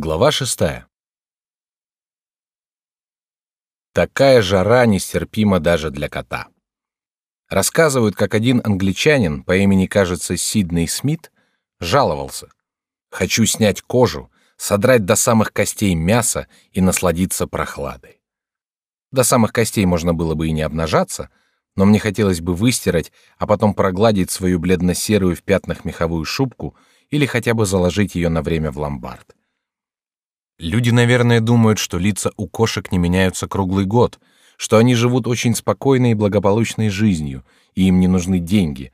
Глава шестая. Такая жара нестерпима даже для кота. Рассказывают, как один англичанин по имени, кажется, Сидней Смит жаловался: "Хочу снять кожу, содрать до самых костей мясо и насладиться прохладой". До самых костей можно было бы и не обнажаться, но мне хотелось бы выстирать, а потом прогладить свою бледно-серую в пятнах меховую шубку или хотя бы заложить ее на время в ломбард. Люди, наверное, думают, что лица у кошек не меняются круглый год, что они живут очень спокойной и благополучной жизнью, и им не нужны деньги.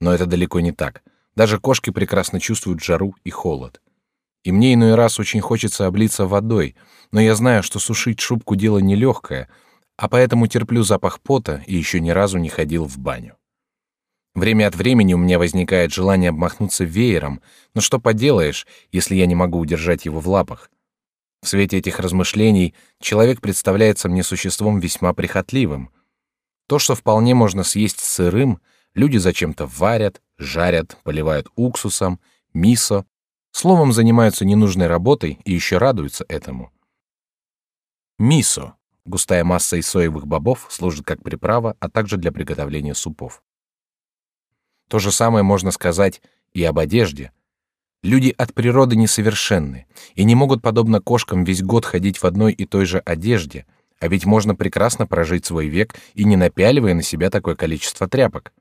Но это далеко не так. Даже кошки прекрасно чувствуют жару и холод. И мне иной раз очень хочется облиться водой, но я знаю, что сушить шубку дело нелегкое, а поэтому терплю запах пота и еще ни разу не ходил в баню. Время от времени у меня возникает желание обмахнуться веером, но что поделаешь, если я не могу удержать его в лапах? В свете этих размышлений человек представляется мне существом весьма прихотливым. То, что вполне можно съесть сырым, люди зачем-то варят, жарят, поливают уксусом, мисо, словом, занимаются ненужной работой и еще радуются этому. Мисо — густая масса из соевых бобов, служит как приправа, а также для приготовления супов. То же самое можно сказать и об одежде — Люди от природы несовершенны и не могут, подобно кошкам, весь год ходить в одной и той же одежде, а ведь можно прекрасно прожить свой век и не напяливая на себя такое количество тряпок.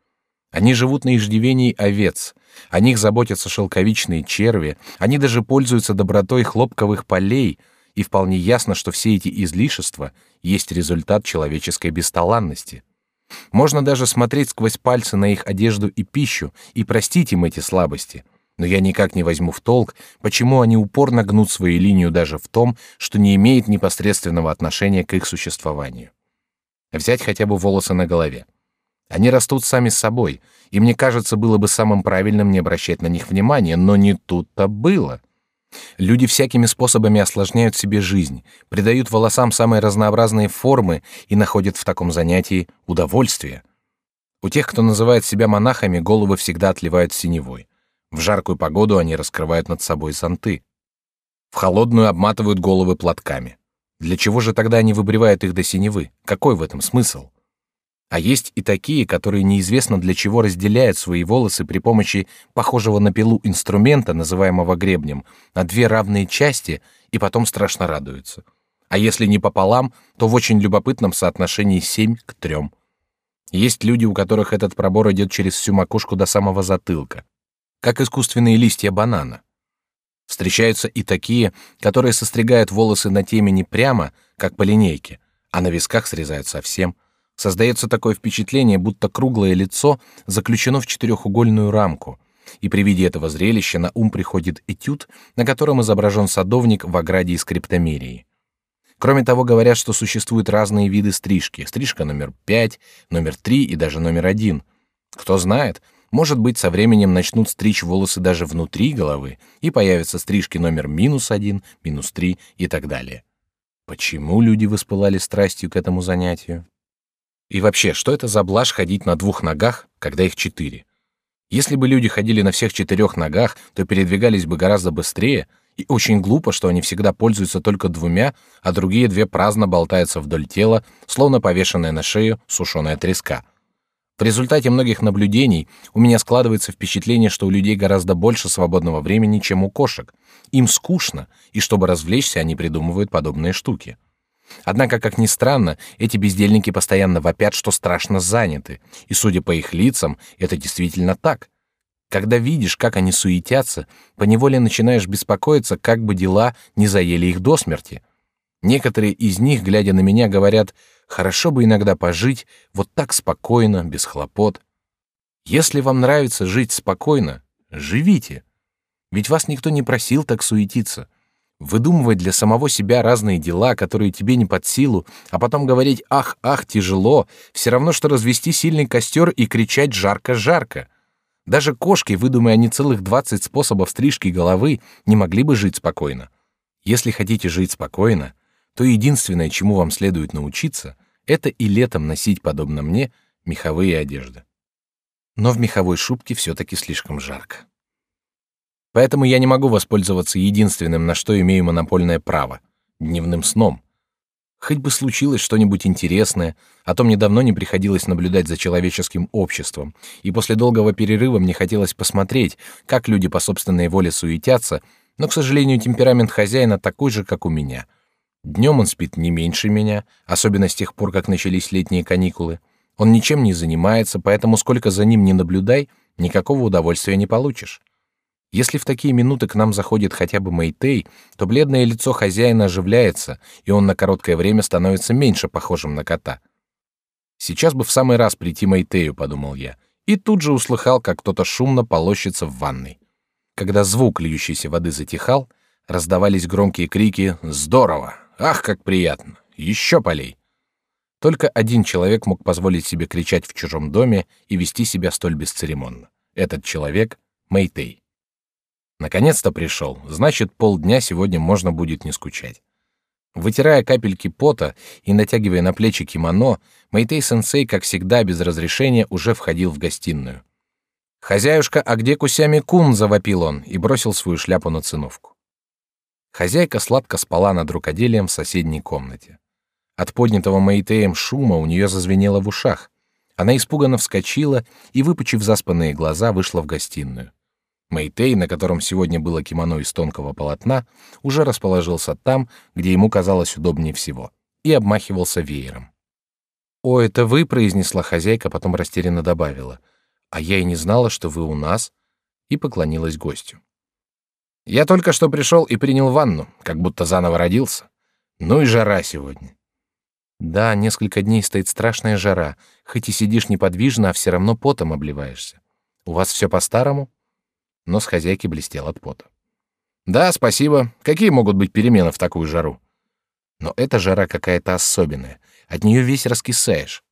Они живут на иждивении овец, о них заботятся шелковичные черви, они даже пользуются добротой хлопковых полей, и вполне ясно, что все эти излишества есть результат человеческой бесталанности. Можно даже смотреть сквозь пальцы на их одежду и пищу и простить им эти слабости — но я никак не возьму в толк, почему они упорно гнут свою линию даже в том, что не имеет непосредственного отношения к их существованию. Взять хотя бы волосы на голове. Они растут сами с собой, и мне кажется, было бы самым правильным не обращать на них внимания, но не тут-то было. Люди всякими способами осложняют себе жизнь, придают волосам самые разнообразные формы и находят в таком занятии удовольствие. У тех, кто называет себя монахами, головы всегда отливают синевой. В жаркую погоду они раскрывают над собой зонты. В холодную обматывают головы платками. Для чего же тогда они выбривают их до синевы? Какой в этом смысл? А есть и такие, которые неизвестно для чего разделяют свои волосы при помощи похожего на пилу инструмента, называемого гребнем, на две равные части и потом страшно радуются. А если не пополам, то в очень любопытном соотношении семь к трем. Есть люди, у которых этот пробор идет через всю макушку до самого затылка как искусственные листья банана. Встречаются и такие, которые состригают волосы на темени прямо, как по линейке, а на висках срезают совсем. Создается такое впечатление, будто круглое лицо заключено в четырехугольную рамку, и при виде этого зрелища на ум приходит этюд, на котором изображен садовник в ограде из криптомерии. Кроме того, говорят, что существуют разные виды стрижки: стрижка номер пять, номер три и даже номер один. Кто знает, может быть, со временем начнут стричь волосы даже внутри головы, и появятся стрижки номер минус один, минус три и так далее. Почему люди воспылали страстью к этому занятию? И вообще, что это за блажь ходить на двух ногах, когда их четыре? Если бы люди ходили на всех четырех ногах, то передвигались бы гораздо быстрее, и очень глупо, что они всегда пользуются только двумя, а другие две праздно болтаются вдоль тела, словно повешенная на шею сушеная треска — в результате многих наблюдений у меня складывается впечатление, что у людей гораздо больше свободного времени, чем у кошек. Им скучно, и чтобы развлечься, они придумывают подобные штуки. Однако, как ни странно, эти бездельники постоянно вопят, что страшно заняты, и, судя по их лицам, это действительно так. Когда видишь, как они суетятся, поневоле начинаешь беспокоиться, как бы дела не заели их до смерти. Некоторые из них, глядя на меня, говорят — Хорошо бы иногда пожить вот так спокойно, без хлопот. Если вам нравится жить спокойно, живите. Ведь вас никто не просил так суетиться. Выдумывать для самого себя разные дела, которые тебе не под силу, а потом говорить «ах, ах, тяжело», все равно, что развести сильный костер и кричать «жарко, жарко». Даже кошки, выдумая не целых двадцать способов стрижки головы, не могли бы жить спокойно. Если хотите жить спокойно, то единственное, чему вам следует научиться, это и летом носить, подобно мне, меховые одежды. Но в меховой шубке все-таки слишком жарко. Поэтому я не могу воспользоваться единственным, на что имею монопольное право — дневным сном. Хоть бы случилось что-нибудь интересное, а то мне давно не приходилось наблюдать за человеческим обществом, и после долгого перерыва мне хотелось посмотреть, как люди по собственной воле суетятся, но, к сожалению, темперамент хозяина такой же, как у меня. Днем он спит не меньше меня, особенно с тех пор, как начались летние каникулы. Он ничем не занимается, поэтому сколько за ним не наблюдай, никакого удовольствия не получишь. Если в такие минуты к нам заходит хотя бы Мэйтей, то бледное лицо хозяина оживляется, и он на короткое время становится меньше похожим на кота. Сейчас бы в самый раз прийти Мэйтею, подумал я, и тут же услыхал, как кто-то шумно полощется в ванной. Когда звук льющейся воды затихал, раздавались громкие крики «Здорово! Ах, как приятно! Еще полей!» Только один человек мог позволить себе кричать в чужом доме и вести себя столь бесцеремонно. Этот человек — Мэйтей. Наконец-то пришел. Значит, полдня сегодня можно будет не скучать. Вытирая капельки пота и натягивая на плечи кимоно, Мэйтей-сенсей, как всегда, без разрешения, уже входил в гостиную. «Хозяюшка, а где Кусями-кун?» — завопил он и бросил свою шляпу на циновку. Хозяйка сладко спала над рукоделием в соседней комнате. От поднятого Мэйтеем шума у нее зазвенело в ушах. Она испуганно вскочила и, выпучив заспанные глаза, вышла в гостиную. Мэйтей, на котором сегодня было кимоно из тонкого полотна, уже расположился там, где ему казалось удобнее всего, и обмахивался веером. «О, это вы», — произнесла хозяйка, потом растерянно добавила. «А я и не знала, что вы у нас», и поклонилась гостю. «Я только что пришел и принял ванну, как будто заново родился. Ну и жара сегодня». «Да, несколько дней стоит страшная жара, хоть и сидишь неподвижно, а все равно потом обливаешься. У вас все по-старому?» Нос хозяйки блестел от пота. Да, спасибо. Какие могут быть перемены в такую жару? Но эта жара какая-то особенная. От нее весь раскисаешь.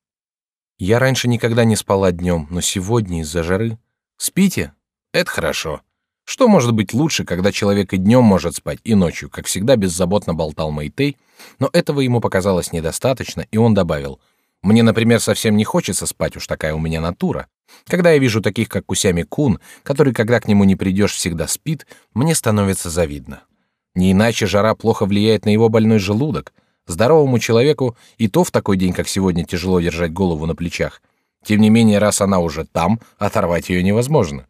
Я раньше никогда не спала днем, но сегодня из-за жары. Спите? Это хорошо. Что может быть лучше, когда человек и днем может спать, и ночью, как всегда беззаботно болтал Мэйтей, но этого ему показалось недостаточно, и он добавил: "Мне, например, совсем не хочется спать, уж такая у меня натура. Когда я вижу таких, как Кусями Кун, который, когда к нему не придешь, всегда спит, мне становится завидно. Не иначе жара плохо влияет на его больной желудок. Здоровому человеку и то в такой день, как сегодня, тяжело держать голову на плечах. Тем не менее, раз она уже там, оторвать ее невозможно.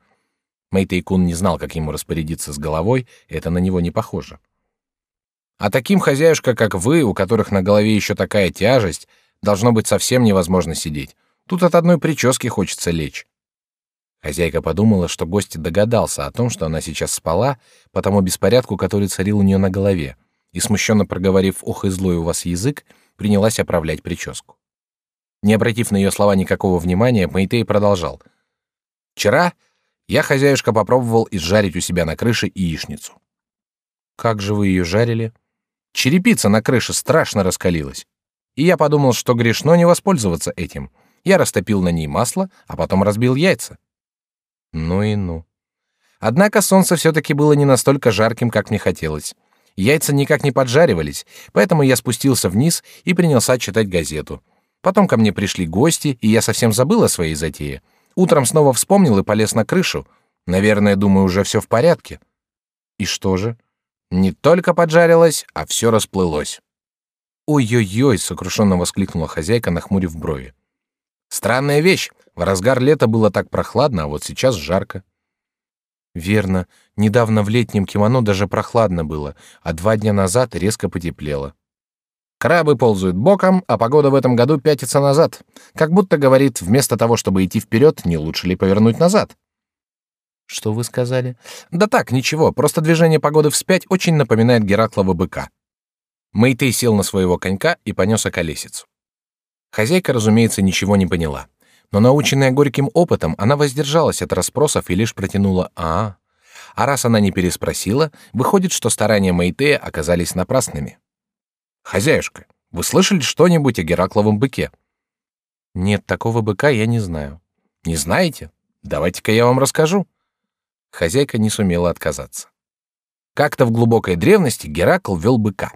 Мэйтэй Кун не знал, как ему распорядиться с головой, это на него не похоже. А таким хозяюшка, как вы, у которых на голове еще такая тяжесть, должно быть совсем невозможно сидеть. Тут от одной прически хочется лечь. Хозяйка подумала, что гость догадался о том, что она сейчас спала, по тому беспорядку, который царил у нее на голове, и смущенно проговорив "Ох и злой у вас язык", принялась оправлять прическу. Не обратив на ее слова никакого внимания, Мэйтей продолжал: "Вчера я хозяюшка попробовал изжарить у себя на крыше яичницу. Как же вы ее жарили? Черепица на крыше страшно раскалилась, и я подумал, что грешно не воспользоваться этим я растопил на ней масло, а потом разбил яйца. Ну и ну. Однако солнце все-таки было не настолько жарким, как мне хотелось. Яйца никак не поджаривались, поэтому я спустился вниз и принялся читать газету. Потом ко мне пришли гости, и я совсем забыл о своей затее. Утром снова вспомнил и полез на крышу. Наверное, думаю, уже все в порядке. И что же? Не только поджарилось, а все расплылось. Ой-ой-ой, сокрушенно воскликнула хозяйка, нахмурив брови. Странная вещь. В разгар лета было так прохладно, а вот сейчас жарко. Верно. Недавно в летнем кимоно даже прохладно было, а два дня назад резко потеплело. Крабы ползают боком, а погода в этом году пятится назад. Как будто говорит, вместо того, чтобы идти вперед, не лучше ли повернуть назад? Что вы сказали? Да так, ничего, просто движение погоды вспять очень напоминает Гераклова быка. Мэйтей сел на своего конька и понес околесицу. Хозяйка, разумеется, ничего не поняла. Но наученная горьким опытом, она воздержалась от расспросов и лишь протянула «а». А раз она не переспросила, выходит, что старания Мэйтея оказались напрасными. «Хозяюшка, вы слышали что-нибудь о Геракловом быке?» «Нет, такого быка я не знаю». «Не знаете? Давайте-ка я вам расскажу». Хозяйка не сумела отказаться. Как-то в глубокой древности Геракл вел быка.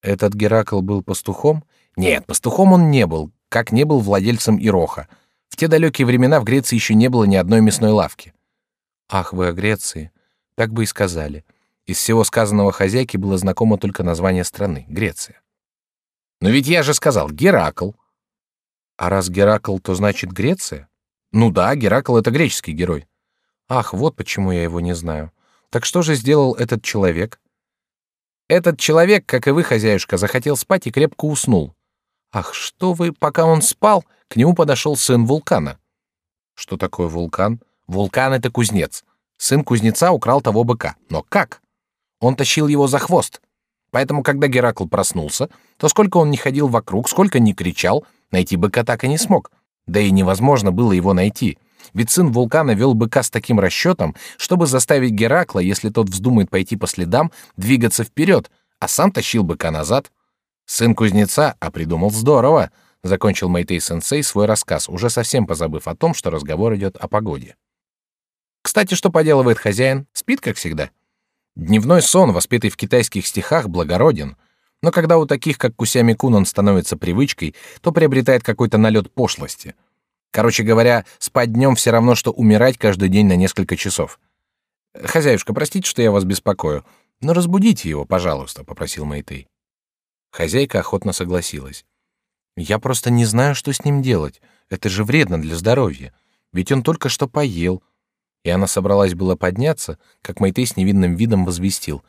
Этот Геракл был пастухом нет, пастухом он не был, как не был владельцем Ироха. В те далекие времена в Греции еще не было ни одной мясной лавки. Ах, вы о Греции. Так бы и сказали. Из всего сказанного хозяйке было знакомо только название страны — Греция. Но ведь я же сказал Геракл. А раз Геракл, то значит Греция? Ну да, Геракл — это греческий герой. Ах, вот почему я его не знаю. Так что же сделал этот человек? Этот человек, как и вы, хозяюшка, захотел спать и крепко уснул. Ах, что вы, пока он спал, к нему подошел сын вулкана. Что такое вулкан? Вулкан — это кузнец. Сын кузнеца украл того быка. Но как? Он тащил его за хвост. Поэтому, когда Геракл проснулся, то сколько он не ходил вокруг, сколько не кричал, найти быка так и не смог. Да и невозможно было его найти. Ведь сын вулкана вел быка с таким расчетом, чтобы заставить Геракла, если тот вздумает пойти по следам, двигаться вперед, а сам тащил быка назад. Сын кузнеца, а придумал здорово, закончил Мэйтей сенсей свой рассказ, уже совсем позабыв о том, что разговор идет о погоде. Кстати, что поделывает хозяин? Спит, как всегда. Дневной сон, воспетый в китайских стихах, благороден, но когда у таких, как Кусями Кун, он становится привычкой, то приобретает какой-то налет пошлости. Короче говоря, спать днем все равно, что умирать каждый день на несколько часов. «Хозяюшка, простите, что я вас беспокою, но разбудите его, пожалуйста», — попросил Мэйтэй. Хозяйка охотно согласилась. «Я просто не знаю, что с ним делать. Это же вредно для здоровья. Ведь он только что поел, и она собралась было подняться, как Майтей с невинным видом возвестил.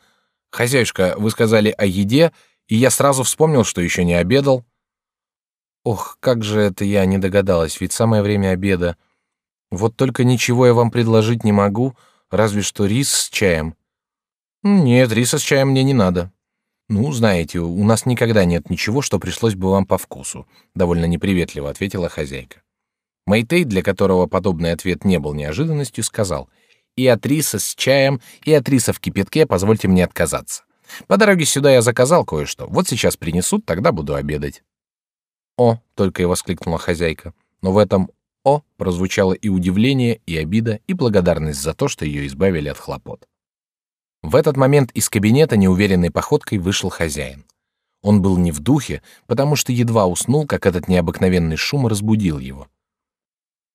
«Хозяюшка, вы сказали о еде, и я сразу вспомнил, что еще не обедал». «Ох, как же это я не догадалась, ведь самое время обеда. Вот только ничего я вам предложить не могу, разве что рис с чаем». «Нет, риса с чаем мне не надо». «Ну, знаете, у нас никогда нет ничего, что пришлось бы вам по вкусу», — довольно неприветливо ответила хозяйка. Мэйтей, для которого подобный ответ не был неожиданностью, сказал: "И от риса с чаем, и от риса в кипятке позвольте мне отказаться. По дороге сюда я заказал кое-что. Вот сейчас принесут, тогда буду обедать". "О!" только и воскликнула хозяйка. Но в этом "о" прозвучало и удивление, и обида, и благодарность за то, что ее избавили от хлопот. В этот момент из кабинета неуверенной походкой вышел хозяин. Он был не в духе, потому что едва уснул, как этот необыкновенный шум разбудил его.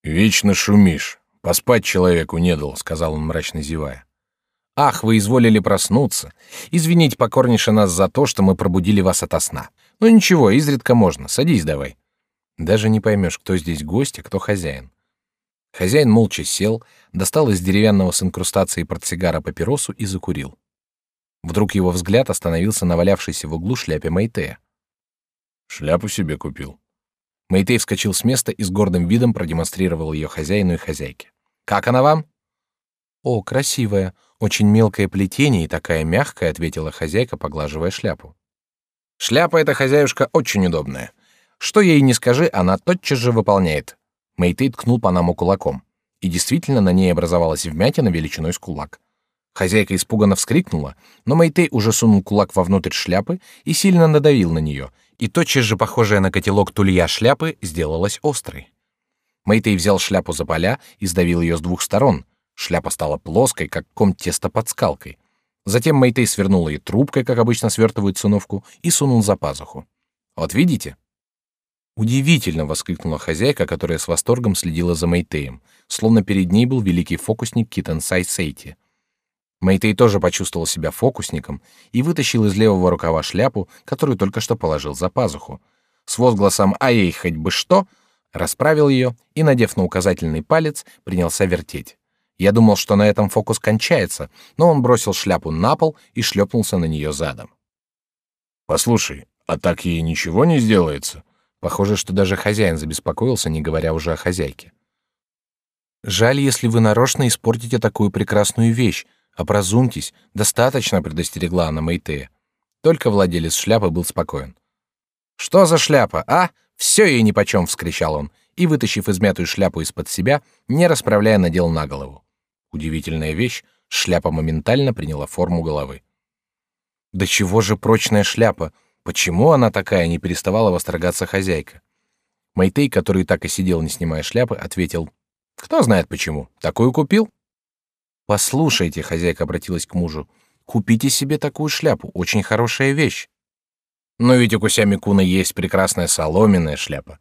Вечно шумишь. Поспать человеку не дал, сказал он мрачно зевая. Ах, вы изволили проснуться. Извините покорнейше нас за то, что мы пробудили вас ото сна. Ну ничего, изредка можно. Садись давай. Даже не поймешь, кто здесь гость, а кто хозяин. Хозяин молча сел, достал из деревянного с инкрустацией портсигара папиросу и закурил. Вдруг его взгляд остановился на валявшейся в углу шляпе Майтея. Шляпу себе купил. Мэйтей вскочил с места и с гордым видом продемонстрировал ее хозяину и хозяйке. «Как она вам?» «О, красивая, очень мелкое плетение и такая мягкая», — ответила хозяйка, поглаживая шляпу. «Шляпа эта, хозяюшка, очень удобная. Что ей не скажи, она тотчас же выполняет». Мэйтей ткнул по наму кулаком. И действительно, на ней образовалась вмятина величиной с кулак. Хозяйка испуганно вскрикнула, но Мэйтей уже сунул кулак вовнутрь шляпы и сильно надавил на нее, и тотчас же похожая на котелок тулья шляпы сделалась острой. Мэйтей взял шляпу за поля и сдавил ее с двух сторон. Шляпа стала плоской, как ком теста под скалкой. Затем Мэйтей свернул ее трубкой, как обычно свертывают циновку, и сунул за пазуху. «Вот видите?» «Удивительно!» — воскликнула хозяйка, которая с восторгом следила за Мэйтеем, словно перед ней был великий фокусник Китан Сай Сейти. Мэйтей тоже почувствовал себя фокусником и вытащил из левого рукава шляпу, которую только что положил за пазуху. С возгласом «А ей хоть бы что!» расправил ее и, надев на указательный палец, принялся вертеть. Я думал, что на этом фокус кончается, но он бросил шляпу на пол и шлепнулся на нее задом. «Послушай, а так ей ничего не сделается?» Похоже, что даже хозяин забеспокоился, не говоря уже о хозяйке. «Жаль, если вы нарочно испортите такую прекрасную вещь», Образумьтесь, достаточно предостерегла она Мэйтея. Только владелец шляпы был спокоен. Что за шляпа, а? Все ей нипочем, вскричал он и, вытащив измятую шляпу из-под себя, не расправляя, надел на голову. Удивительная вещь, шляпа моментально приняла форму головы. Да чего же прочная шляпа? Почему она такая? Не переставала восторгаться хозяйка. Мэйтей, который так и сидел, не снимая шляпы, ответил: "Кто знает почему? Такую купил?" Послушайте, хозяйка обратилась к мужу, купите себе такую шляпу, очень хорошая вещь. Но ведь у Кусями Куна есть прекрасная соломенная шляпа.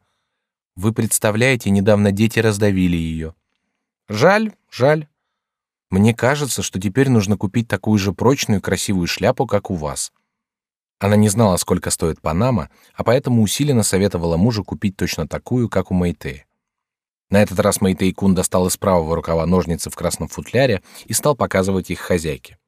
Вы представляете, недавно дети раздавили ее. Жаль, жаль. Мне кажется, что теперь нужно купить такую же прочную красивую шляпу, как у вас. Она не знала, сколько стоит Панама, а поэтому усиленно советовала мужу купить точно такую, как у Мэйтэй. На этот раз Мэйтэй Кун достал из правого рукава ножницы в красном футляре и стал показывать их хозяйке.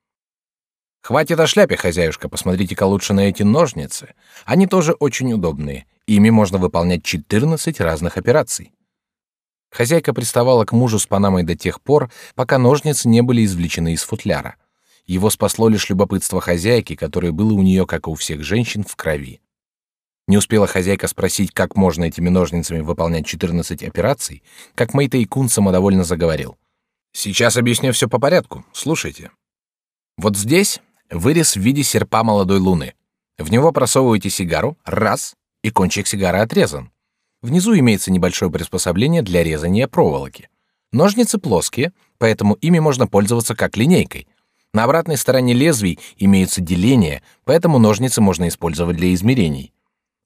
«Хватит о шляпе, хозяюшка, посмотрите-ка лучше на эти ножницы. Они тоже очень удобные. Ими можно выполнять 14 разных операций». Хозяйка приставала к мужу с панамой до тех пор, пока ножницы не были извлечены из футляра. Его спасло лишь любопытство хозяйки, которое было у нее, как и у всех женщин, в крови. Не успела хозяйка спросить, как можно этими ножницами выполнять 14 операций, как Мэйтэй Кун самодовольно заговорил. «Сейчас объясню все по порядку. Слушайте. Вот здесь вырез в виде серпа молодой луны. В него просовываете сигару, раз, и кончик сигары отрезан. Внизу имеется небольшое приспособление для резания проволоки. Ножницы плоские, поэтому ими можно пользоваться как линейкой. На обратной стороне лезвий имеются деления, поэтому ножницы можно использовать для измерений.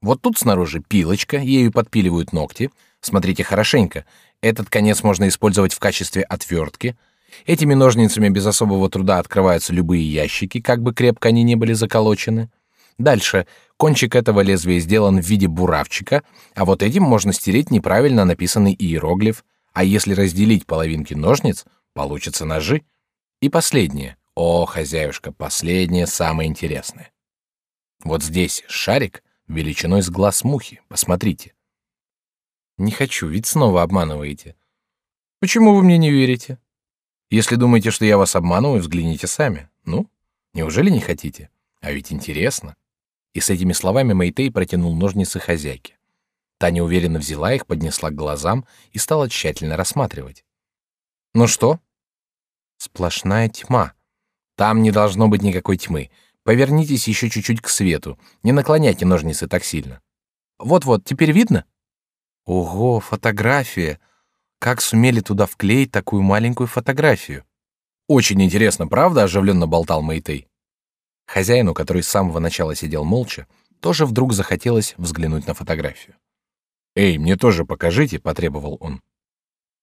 Вот тут снаружи пилочка, ею подпиливают ногти. Смотрите хорошенько. Этот конец можно использовать в качестве отвертки. Этими ножницами без особого труда открываются любые ящики, как бы крепко они не были заколочены. Дальше Кончик этого лезвия сделан в виде буравчика, а вот этим можно стереть неправильно написанный иероглиф, а если разделить половинки ножниц, получатся ножи. И последнее. О, хозяюшка, последнее самое интересное. Вот здесь шарик величиной с глаз мухи. Посмотрите. Не хочу, ведь снова обманываете. Почему вы мне не верите? Если думаете, что я вас обманываю, взгляните сами. Ну, неужели не хотите? А ведь интересно. И с этими словами Мэйтей протянул ножницы хозяйке. Та неуверенно взяла их, поднесла к глазам и стала тщательно рассматривать. Ну что? Сплошная тьма. Там не должно быть никакой тьмы. Повернитесь еще чуть-чуть к свету. Не наклоняйте ножницы так сильно. Вот-вот, теперь видно? Ого, фотография. Как сумели туда вклеить такую маленькую фотографию? Очень интересно, правда? Оживленно болтал Мэйтей. Хозяину, который с самого начала сидел молча, тоже вдруг захотелось взглянуть на фотографию. «Эй, мне тоже покажите», — потребовал он.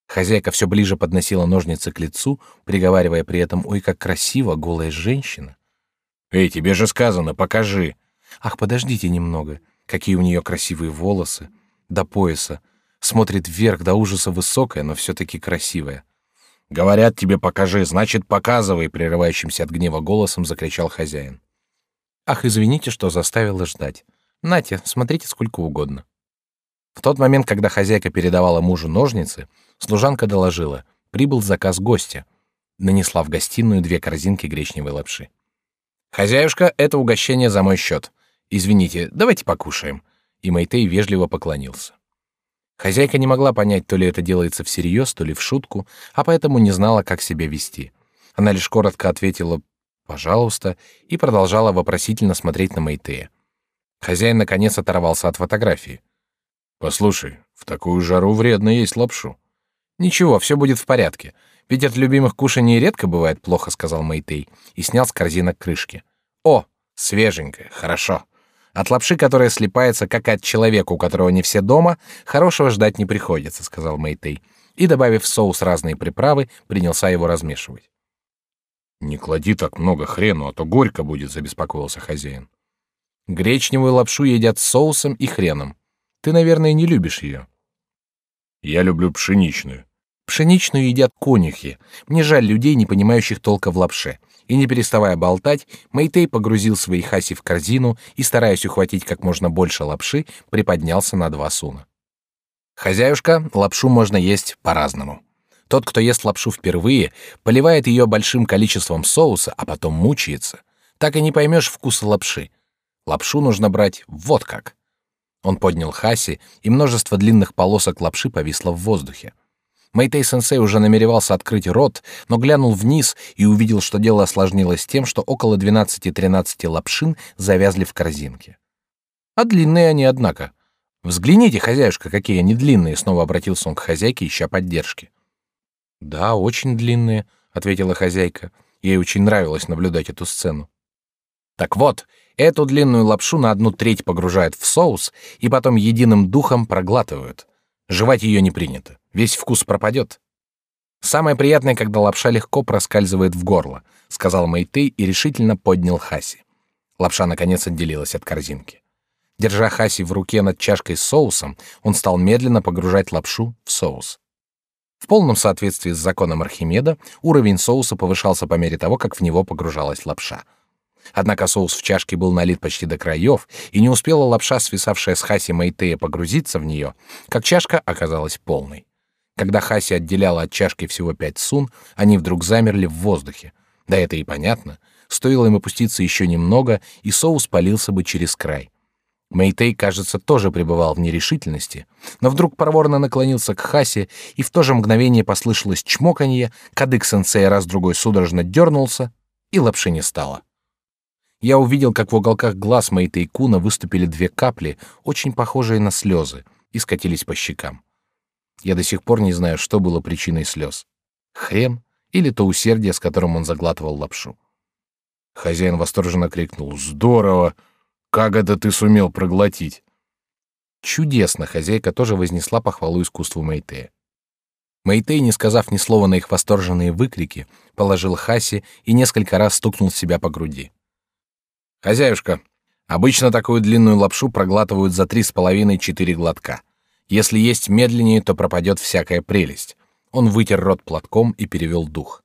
Хозяйка все ближе подносила ножницы к лицу, приговаривая при этом «Ой, как красиво, голая женщина». «Эй, тебе же сказано, покажи». «Ах, подождите немного. Какие у нее красивые волосы. До пояса. Смотрит вверх, до ужаса высокая, но все-таки красивая. Говорят тебе покажи, значит показывай, прерывающимся от гнева голосом закричал хозяин. Ах, извините, что заставила ждать. Нате, смотрите сколько угодно. В тот момент, когда хозяйка передавала мужу ножницы, служанка доложила: прибыл заказ гостя. Нанесла в гостиную две корзинки гречневой лапши. Хозяюшка, это угощение за мой счет. Извините, давайте покушаем. И Мэйтей вежливо поклонился. Хозяйка не могла понять, то ли это делается всерьез, то ли в шутку, а поэтому не знала, как себя вести. Она лишь коротко ответила «пожалуйста» и продолжала вопросительно смотреть на Мэйтея. Хозяин наконец оторвался от фотографии. «Послушай, в такую жару вредно есть лапшу». «Ничего, все будет в порядке. Ведь от любимых кушаний редко бывает плохо», — сказал Мэйтей и снял с корзинок крышки. «О, свеженькое, хорошо». От лапши, которая слипается, как от человека, у которого не все дома, хорошего ждать не приходится, сказал Мэйтэй. И добавив в соус разные приправы, принялся его размешивать. Не клади так много хрену, а то горько будет, забеспокоился хозяин. Гречневую лапшу едят с соусом и хреном. Ты, наверное, не любишь ее. Я люблю пшеничную. Пшеничную едят конюхи. Мне жаль людей, не понимающих толка в лапше и не переставая болтать, Мэйтей погрузил свои хаси в корзину и, стараясь ухватить как можно больше лапши, приподнялся на два суна. Хозяюшка, лапшу можно есть по-разному. Тот, кто ест лапшу впервые, поливает ее большим количеством соуса, а потом мучается. Так и не поймешь вкуса лапши. Лапшу нужно брать вот как. Он поднял хаси, и множество длинных полосок лапши повисло в воздухе. Мэйтэй-сенсей уже намеревался открыть рот, но глянул вниз и увидел, что дело осложнилось тем, что около 12-13 лапшин завязли в корзинке. А длинные они, однако. Взгляните, хозяюшка, какие они длинные, снова обратился он к хозяйке, ища поддержки. Да, очень длинные, ответила хозяйка. Ей очень нравилось наблюдать эту сцену. Так вот, эту длинную лапшу на одну треть погружают в соус и потом единым духом проглатывают. Жевать ее не принято. Весь вкус пропадет. Самое приятное, когда лапша легко проскальзывает в горло, сказал Мэйтей и решительно поднял Хаси. Лапша наконец отделилась от корзинки. Держа Хаси в руке над чашкой с соусом, он стал медленно погружать лапшу в соус. В полном соответствии с законом Архимеда уровень соуса повышался по мере того, как в него погружалась лапша. Однако соус в чашке был налит почти до краев, и не успела лапша, свисавшая с Хаси Мэйтея, погрузиться в нее, как чашка оказалась полной. Когда Хаси отделяла от чашки всего пять сун, они вдруг замерли в воздухе. Да это и понятно. Стоило им опуститься еще немного, и соус полился бы через край. Мэйтей, кажется, тоже пребывал в нерешительности, но вдруг проворно наклонился к Хасе, и в то же мгновение послышалось чмоканье, кадык-сенсей раз-другой судорожно дернулся, и лапши не стало. Я увидел, как в уголках глаз Мэйтей Куна выступили две капли, очень похожие на слезы, и скатились по щекам. Я до сих пор не знаю, что было причиной слез. Хрен или то усердие, с которым он заглатывал лапшу. Хозяин восторженно крикнул «Здорово! Как это ты сумел проглотить?» Чудесно, хозяйка тоже вознесла похвалу искусству Мэйтея. Мэйтей, не сказав ни слова на их восторженные выкрики, положил Хаси и несколько раз стукнул себя по груди. «Хозяюшка, обычно такую длинную лапшу проглатывают за три с половиной-четыре глотка. Если есть медленнее, то пропадет всякая прелесть. Он вытер рот платком и перевел дух.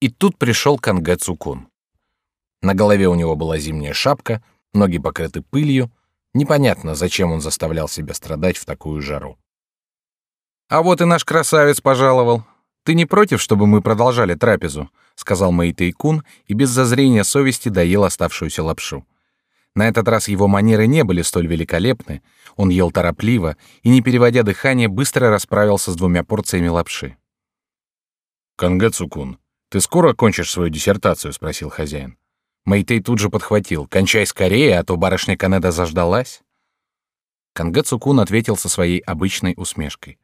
И тут пришел Кангэ Цукун. На голове у него была зимняя шапка, ноги покрыты пылью. Непонятно, зачем он заставлял себя страдать в такую жару. А вот и наш красавец пожаловал. Ты не против, чтобы мы продолжали трапезу? сказал Мэйтэй Кун и без зазрения совести доел оставшуюся лапшу. На этот раз его манеры не были столь великолепны. Он ел торопливо и, не переводя дыхание, быстро расправился с двумя порциями лапши. «Кангэцукун, ты скоро кончишь свою диссертацию?» — спросил хозяин. Мэйтей тут же подхватил. «Кончай скорее, а то барышня Канеда заждалась». Кангэцукун ответил со своей обычной усмешкой.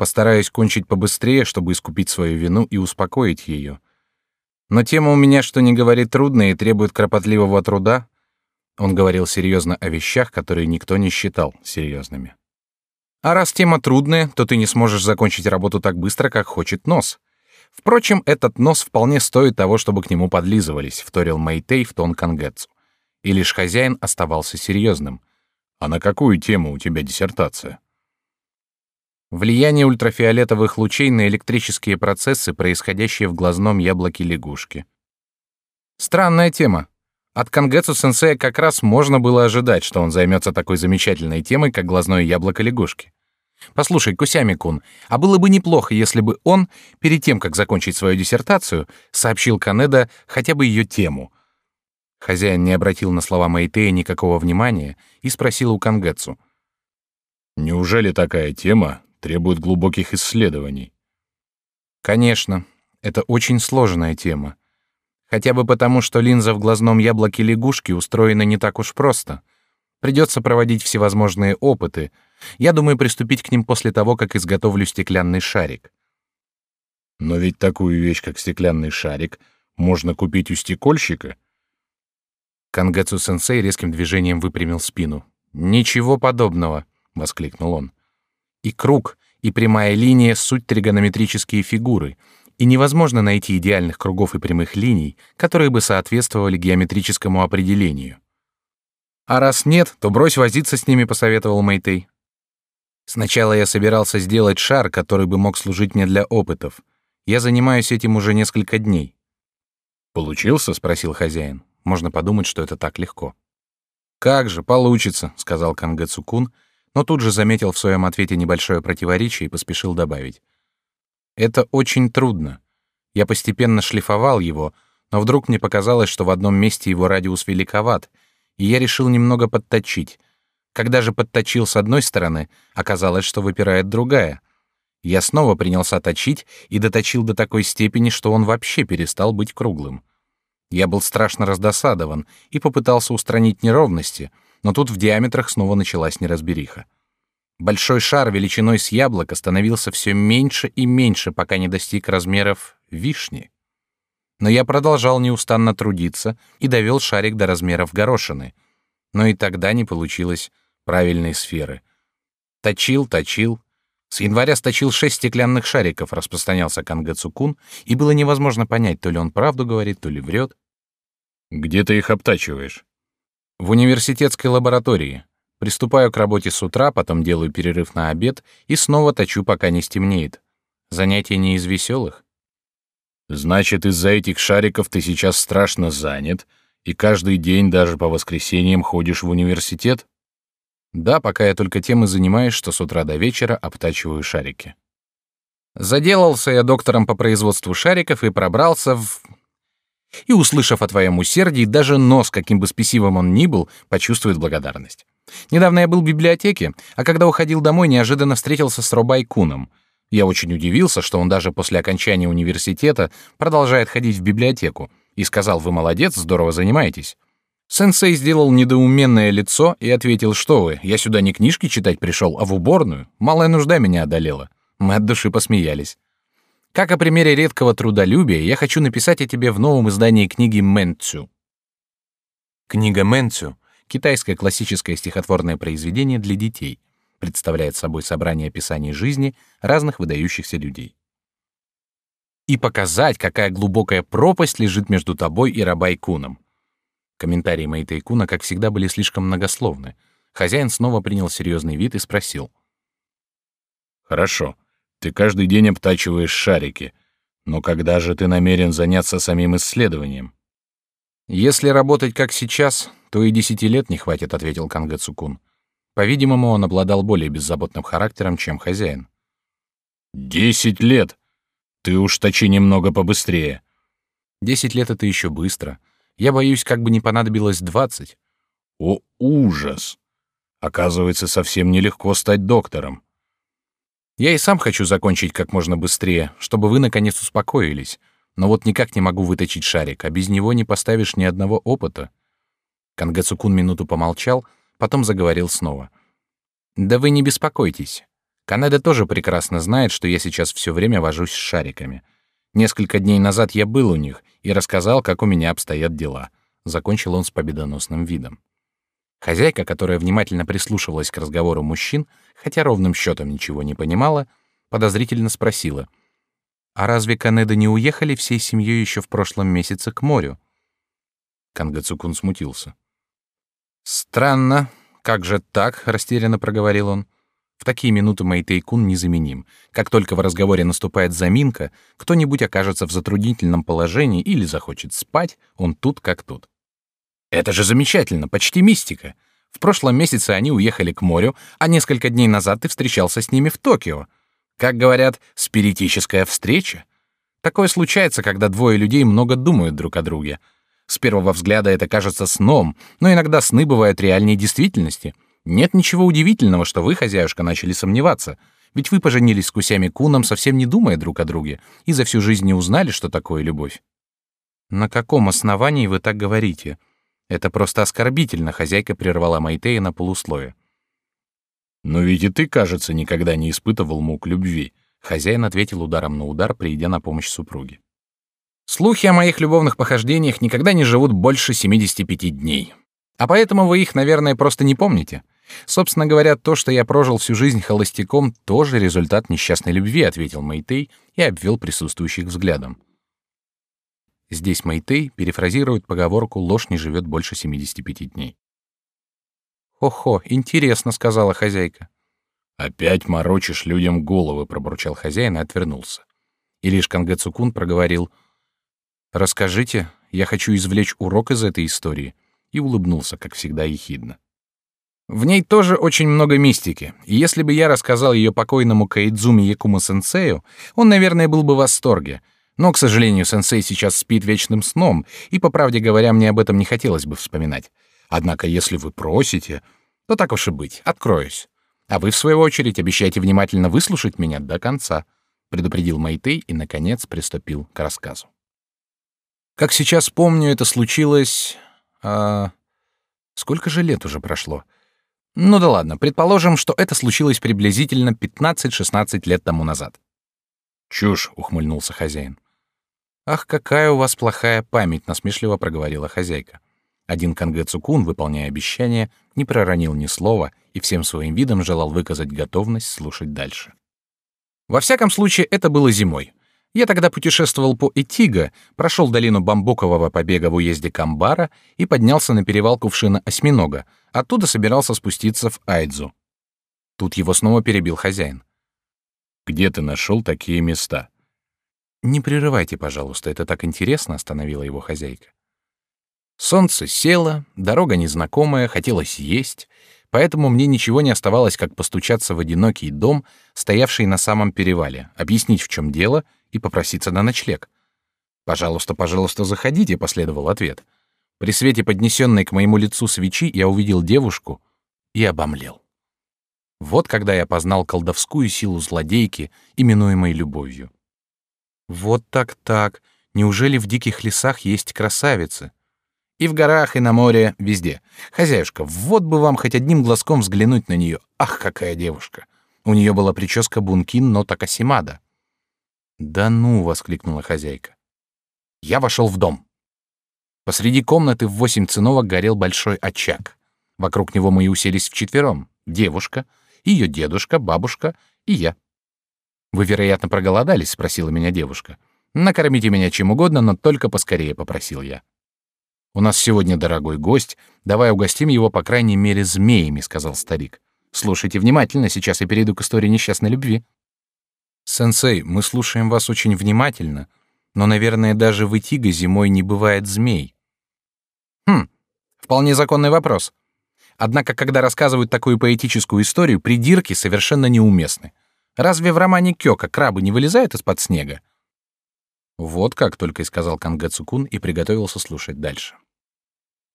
«Постараюсь кончить побыстрее, чтобы искупить свою вину и успокоить ее. Но тема у меня, что не говорит, трудная и требует кропотливого труда, он говорил серьезно о вещах, которые никто не считал серьезными. А раз тема трудная, то ты не сможешь закончить работу так быстро, как хочет нос. Впрочем, этот нос вполне стоит того, чтобы к нему подлизывались, вторил Мэйтей в тон Кангетсу. И лишь хозяин оставался серьезным. А на какую тему у тебя диссертация? Влияние ультрафиолетовых лучей на электрические процессы, происходящие в глазном яблоке лягушки. Странная тема, от Кангетсу сенсея как раз можно было ожидать, что он займется такой замечательной темой, как глазное яблоко лягушки. Послушай, Кусями-кун, а было бы неплохо, если бы он, перед тем, как закончить свою диссертацию, сообщил Канеда хотя бы ее тему. Хозяин не обратил на слова Мэйтея никакого внимания и спросил у Кангетсу. «Неужели такая тема требует глубоких исследований?» «Конечно, это очень сложная тема. Хотя бы потому, что линза в глазном яблоке лягушки устроена не так уж просто. Придется проводить всевозможные опыты. Я думаю приступить к ним после того, как изготовлю стеклянный шарик. Но ведь такую вещь, как стеклянный шарик, можно купить у стекольщика. Кангэцу-сенсей резким движением выпрямил спину. «Ничего подобного!» — воскликнул он. «И круг, и прямая линия — суть тригонометрические фигуры — и невозможно найти идеальных кругов и прямых линий, которые бы соответствовали геометрическому определению. А раз нет, то брось возиться с ними, посоветовал Мэйтей. Сначала я собирался сделать шар, который бы мог служить мне для опытов. Я занимаюсь этим уже несколько дней. Получился? спросил хозяин. Можно подумать, что это так легко. Как же, получится, сказал Кангэ Цукун, но тут же заметил в своем ответе небольшое противоречие и поспешил добавить. Это очень трудно. Я постепенно шлифовал его, но вдруг мне показалось, что в одном месте его радиус великоват, и я решил немного подточить. Когда же подточил с одной стороны, оказалось, что выпирает другая. Я снова принялся точить и доточил до такой степени, что он вообще перестал быть круглым. Я был страшно раздосадован и попытался устранить неровности, но тут в диаметрах снова началась неразбериха. Большой шар величиной с яблоко становился все меньше и меньше, пока не достиг размеров вишни. Но я продолжал неустанно трудиться и довел шарик до размеров горошины. Но и тогда не получилось правильной сферы. Точил, точил, С января сточил шесть стеклянных шариков, распространялся Кангэ Цукун, и было невозможно понять, то ли он правду говорит, то ли врет. Где ты их обтачиваешь? В университетской лаборатории. Приступаю к работе с утра, потом делаю перерыв на обед и снова точу, пока не стемнеет. Занятие не из веселых. Значит, из-за этих шариков ты сейчас страшно занят, и каждый день даже по воскресеньям ходишь в университет? Да, пока я только тем и занимаюсь, что с утра до вечера обтачиваю шарики. Заделался я доктором по производству шариков и пробрался в... И, услышав о твоем усердии, даже нос, каким бы спесивым он ни был, почувствует благодарность. Недавно я был в библиотеке, а когда уходил домой, неожиданно встретился с Робай Куном. Я очень удивился, что он даже после окончания университета продолжает ходить в библиотеку, и сказал, вы молодец, здорово занимаетесь. Сенсей сделал недоуменное лицо и ответил, что вы, я сюда не книжки читать пришел, а в уборную. Малая нужда меня одолела. Мы от души посмеялись. Как о примере редкого трудолюбия, я хочу написать о тебе в новом издании книги Мэнцю. Книга Мэнцю — китайское классическое стихотворное произведение для детей, представляет собой собрание описаний жизни разных выдающихся людей. И показать, какая глубокая пропасть лежит между тобой и Рабайкуном. Комментарии Мэйта Куна, как всегда, были слишком многословны. Хозяин снова принял серьезный вид и спросил. «Хорошо, ты каждый день обтачиваешь шарики, но когда же ты намерен заняться самим исследованием?» «Если работать как сейчас, то и десяти лет не хватит», — ответил Кангэ Цукун. По-видимому, он обладал более беззаботным характером, чем хозяин. «Десять лет! Ты уж точи немного побыстрее!» «Десять лет — это еще быстро. Я боюсь, как бы не понадобилось двадцать. О, ужас! Оказывается, совсем нелегко стать доктором. Я и сам хочу закончить как можно быстрее, чтобы вы наконец успокоились. Но вот никак не могу выточить шарик, а без него не поставишь ни одного опыта. Кангацукун минуту помолчал, потом заговорил снова. Да вы не беспокойтесь. Канада тоже прекрасно знает, что я сейчас все время вожусь с шариками. Несколько дней назад я был у них и рассказал, как у меня обстоят дела. Закончил он с победоносным видом. Хозяйка, которая внимательно прислушивалась к разговору мужчин, хотя ровным счетом ничего не понимала, подозрительно спросила: "А разве Канеда не уехали всей семьей еще в прошлом месяце к морю?" Кангацукун смутился. "Странно, как же так?" растерянно проговорил он. В такие минуты Мэйтэй-кун незаменим. Как только в разговоре наступает заминка, кто-нибудь окажется в затруднительном положении или захочет спать, он тут как тут. Это же замечательно, почти мистика. В прошлом месяце они уехали к морю, а несколько дней назад ты встречался с ними в Токио. Как говорят, спиритическая встреча. Такое случается, когда двое людей много думают друг о друге. С первого взгляда это кажется сном, но иногда сны бывают реальнее действительности — нет ничего удивительного, что вы, хозяюшка, начали сомневаться. Ведь вы поженились с Кусями Куном, совсем не думая друг о друге, и за всю жизнь не узнали, что такое любовь. На каком основании вы так говорите? Это просто оскорбительно, хозяйка прервала Майтея на полуслове. Но ведь и ты, кажется, никогда не испытывал мук любви. Хозяин ответил ударом на удар, придя на помощь супруге. Слухи о моих любовных похождениях никогда не живут больше 75 дней. А поэтому вы их, наверное, просто не помните. Собственно говоря, то, что я прожил всю жизнь холостяком, тоже результат несчастной любви, ответил Мэйтей и обвел присутствующих взглядом. Здесь Мэйтей перефразирует поговорку «ложь не живет больше 75 дней». «Хо-хо, интересно», — сказала хозяйка. «Опять морочишь людям головы», — пробурчал хозяин и отвернулся. И лишь Кангэ Цукун проговорил «Расскажите, я хочу извлечь урок из этой истории», и улыбнулся, как всегда, ехидно. В ней тоже очень много мистики, и если бы я рассказал ее покойному Каидзуми Якума-сенсею, он, наверное, был бы в восторге. Но, к сожалению, сенсей сейчас спит вечным сном, и, по правде говоря, мне об этом не хотелось бы вспоминать. Однако, если вы просите, то так уж и быть, откроюсь. А вы, в свою очередь, обещайте внимательно выслушать меня до конца, предупредил Мэйтэй и, наконец, приступил к рассказу. Как сейчас помню, это случилось... А... Сколько же лет уже прошло? — ну да ладно, предположим, что это случилось приблизительно 15-16 лет тому назад. Чушь, ухмыльнулся хозяин. Ах, какая у вас плохая память, насмешливо проговорила хозяйка. Один Кангэ Цукун, выполняя обещание, не проронил ни слова и всем своим видом желал выказать готовность слушать дальше. Во всяком случае, это было зимой. Я тогда путешествовал по Этиго, прошел долину бамбукового побега в уезде Камбара и поднялся на перевал кувшина Осьминога. Оттуда собирался спуститься в Айдзу. Тут его снова перебил хозяин. «Где ты нашел такие места?» «Не прерывайте, пожалуйста, это так интересно», — остановила его хозяйка. Солнце село, дорога незнакомая, хотелось есть, поэтому мне ничего не оставалось, как постучаться в одинокий дом, стоявший на самом перевале, объяснить, в чем дело, и попроситься на ночлег. «Пожалуйста, пожалуйста, заходите», — последовал ответ. При свете поднесенной к моему лицу свечи я увидел девушку и обомлел. Вот когда я познал колдовскую силу злодейки, именуемой любовью. Вот так-так, неужели в диких лесах есть красавицы? И в горах, и на море, везде. Хозяюшка, вот бы вам хоть одним глазком взглянуть на нее. Ах, какая девушка! У нее была прическа бункин, но такасимада. Да ну, воскликнула хозяйка. Я вошел в дом. Посреди комнаты в восемь циновок горел большой очаг. Вокруг него мы и уселись вчетвером. Девушка, ее дедушка, бабушка и я. Вы, вероятно, проголодались, спросила меня девушка. Накормите меня чем угодно, но только поскорее, попросил я. У нас сегодня дорогой гость, давай угостим его по крайней мере змеями, сказал старик. Слушайте внимательно, сейчас я перейду к истории несчастной любви. Сенсей, мы слушаем вас очень внимательно, но, наверное, даже в Итиго зимой не бывает змей. Хм, вполне законный вопрос. Однако, когда рассказывают такую поэтическую историю, придирки совершенно неуместны. Разве в романе Кёка крабы не вылезают из-под снега? Вот как только и сказал Кангэ Цукун и приготовился слушать дальше.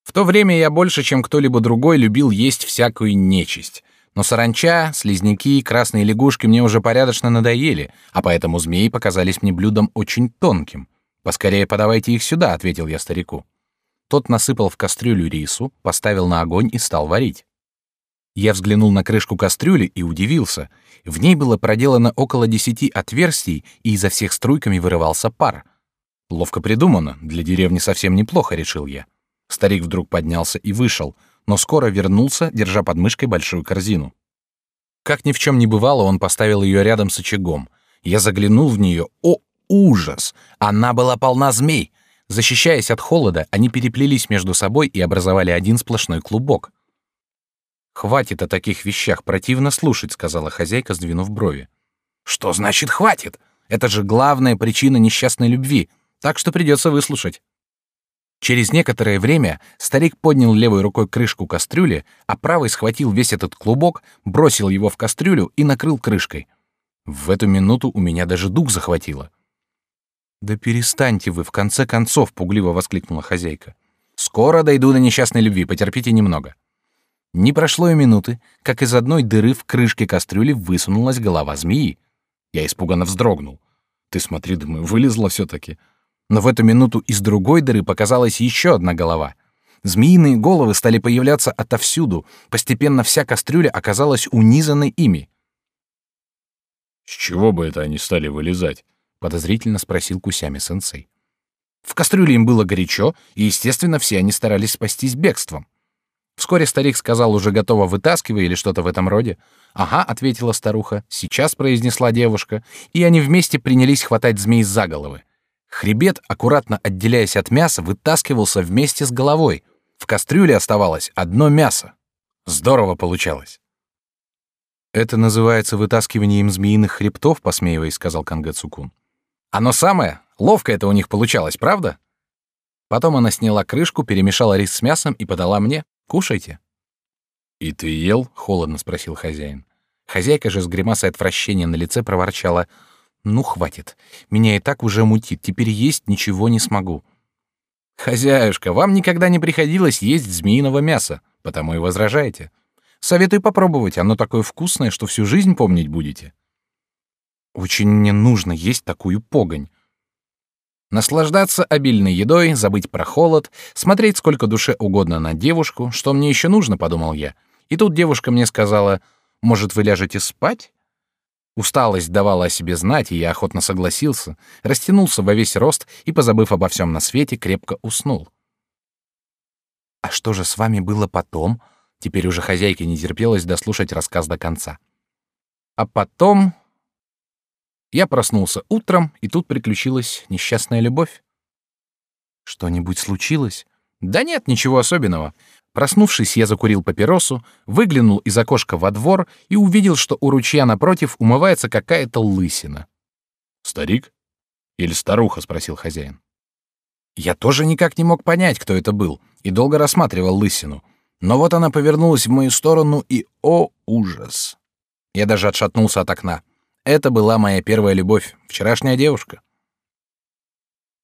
В то время я больше, чем кто-либо другой, любил есть всякую нечисть. Но саранча, слизняки, красные лягушки мне уже порядочно надоели, а поэтому змеи показались мне блюдом очень тонким. «Поскорее подавайте их сюда», — ответил я старику. Тот насыпал в кастрюлю рису, поставил на огонь и стал варить. Я взглянул на крышку кастрюли и удивился. В ней было проделано около десяти отверстий, и изо всех струйками вырывался пар. Ловко придумано, для деревни совсем неплохо, решил я. Старик вдруг поднялся и вышел, но скоро вернулся, держа под мышкой большую корзину. Как ни в чем не бывало, он поставил ее рядом с очагом. Я заглянул в нее. О, ужас! Она была полна змей. Защищаясь от холода, они переплелись между собой и образовали один сплошной клубок. Хватит о таких вещах, противно слушать, сказала хозяйка, сдвинув брови. Что значит хватит? Это же главная причина несчастной любви, так что придется выслушать. Через некоторое время старик поднял левой рукой крышку кастрюли, а правой схватил весь этот клубок, бросил его в кастрюлю и накрыл крышкой. В эту минуту у меня даже дух захватило. Да перестаньте вы, в конце концов, пугливо воскликнула хозяйка. Скоро дойду до несчастной любви, потерпите немного. Не прошло и минуты, как из одной дыры в крышке кастрюли высунулась голова змеи. Я испуганно вздрогнул. Ты смотри, думаю, вылезла все-таки. Но в эту минуту из другой дыры показалась еще одна голова. Змеиные головы стали появляться отовсюду. Постепенно вся кастрюля оказалась унизанной ими. «С чего бы это они стали вылезать?» — подозрительно спросил Кусями-сенсей. В кастрюле им было горячо, и, естественно, все они старались спастись бегством. Вскоре старик сказал, уже готово вытаскивай или что-то в этом роде. Ага, ответила старуха. Сейчас произнесла девушка, и они вместе принялись хватать змей за головы. Хребет, аккуратно отделяясь от мяса, вытаскивался вместе с головой. В кастрюле оставалось одно мясо. Здорово получалось. Это называется вытаскиванием змеиных хребтов, посмеиваясь, сказал Кангэ Цукун. Оно самое. Ловко это у них получалось, правда? Потом она сняла крышку, перемешала рис с мясом и подала мне. Кушайте. И ты ел? холодно спросил хозяин. Хозяйка же с гримасой отвращения на лице проворчала: "Ну хватит. Меня и так уже мутит. Теперь есть ничего не смогу". Хозяюшка, вам никогда не приходилось есть змеиного мяса, потому и возражаете. Советую попробовать, оно такое вкусное, что всю жизнь помнить будете. Очень мне нужно есть такую погонь. Наслаждаться обильной едой, забыть про холод, смотреть сколько душе угодно на девушку, что мне еще нужно, подумал я. И тут девушка мне сказала, может, вы ляжете спать? Усталость давала о себе знать, и я охотно согласился, растянулся во весь рост и, позабыв обо всем на свете, крепко уснул. А что же с вами было потом? Теперь уже хозяйке не терпелось дослушать рассказ до конца. А потом Я проснулся утром, и тут приключилась несчастная любовь. Что-нибудь случилось? Да нет, ничего особенного. Проснувшись, я закурил папиросу, выглянул из окошка во двор и увидел, что у ручья напротив умывается какая-то лысина. Старик или старуха, спросил хозяин. Я тоже никак не мог понять, кто это был, и долго рассматривал лысину. Но вот она повернулась в мою сторону, и о ужас! Я даже отшатнулся от окна. Это была моя первая любовь, вчерашняя девушка.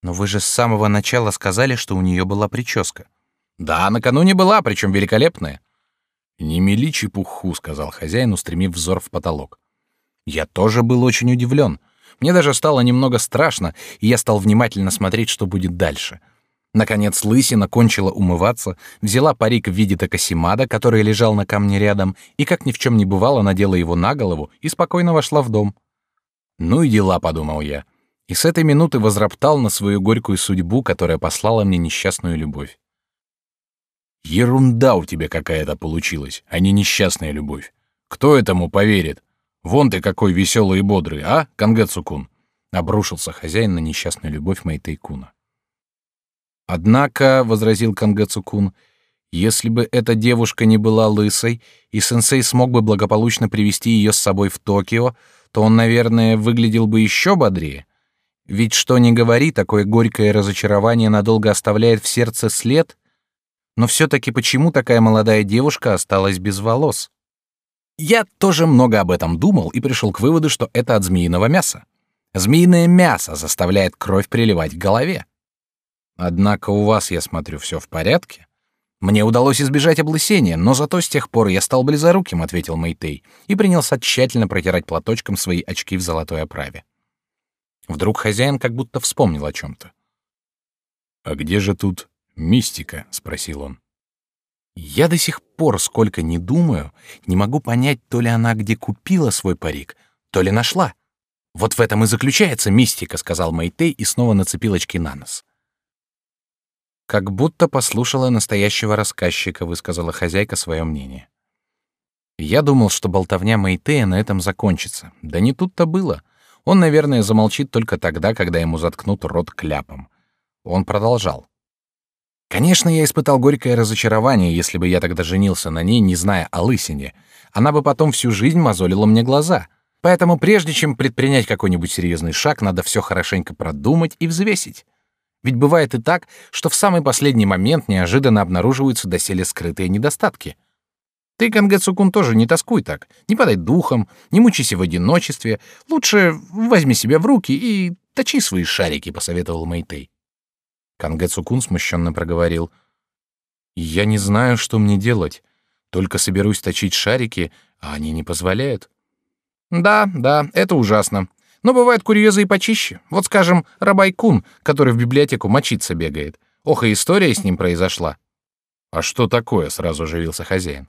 Но вы же с самого начала сказали, что у нее была прическа. Да, накануне была, причем великолепная. Не мели чепуху, сказал хозяин, устремив взор в потолок. Я тоже был очень удивлен. Мне даже стало немного страшно, и я стал внимательно смотреть, что будет дальше. Наконец лысина кончила умываться, взяла парик в виде такасимада, который лежал на камне рядом, и, как ни в чем не бывало, надела его на голову и спокойно вошла в дом. «Ну и дела», — подумал я, и с этой минуты возроптал на свою горькую судьбу, которая послала мне несчастную любовь. «Ерунда у тебя какая-то получилась, а не несчастная любовь. Кто этому поверит? Вон ты какой веселый и бодрый, а, Кангэцукун?» — обрушился хозяин на несчастную любовь Мэйтэйкуна. Однако, возразил Кангацукун, если бы эта девушка не была лысой, и сенсей смог бы благополучно привести ее с собой в Токио, то он, наверное, выглядел бы еще бодрее. Ведь что ни говори, такое горькое разочарование надолго оставляет в сердце след. Но все-таки почему такая молодая девушка осталась без волос? Я тоже много об этом думал и пришел к выводу, что это от змеиного мяса. Змеиное мясо заставляет кровь приливать к голове. Однако у вас, я смотрю, все в порядке. Мне удалось избежать облысения, но зато с тех пор я стал близоруким, ответил Мэйтей и принялся тщательно протирать платочком свои очки в золотой оправе. Вдруг хозяин как будто вспомнил о чем-то. А где же тут мистика? спросил он. Я до сих пор, сколько не думаю, не могу понять, то ли она где купила свой парик, то ли нашла. Вот в этом и заключается мистика, сказал Мэйтей и снова нацепил очки на нос. Как будто послушала настоящего рассказчика, высказала хозяйка свое мнение. Я думал, что болтовня Мэйтея на этом закончится. Да не тут-то было. Он, наверное, замолчит только тогда, когда ему заткнут рот кляпом. Он продолжал. Конечно, я испытал горькое разочарование, если бы я тогда женился на ней, не зная о лысине. Она бы потом всю жизнь мозолила мне глаза. Поэтому прежде чем предпринять какой-нибудь серьезный шаг, надо все хорошенько продумать и взвесить. Ведь бывает и так, что в самый последний момент неожиданно обнаруживаются доселе скрытые недостатки. Ты, Кангацукун, тоже не тоскуй так, не подай духом, не мучайся в одиночестве, лучше возьми себя в руки и точи свои шарики, посоветовал Мэйтей. Кангацукун смущенно проговорил: "Я не знаю, что мне делать. Только соберусь точить шарики, а они не позволяют". "Да, да, это ужасно. Но бывают курьезы и почище. Вот, скажем, Рабайкун, который в библиотеку мочиться бегает. Ох, и история с ним произошла. А что такое? Сразу оживился хозяин.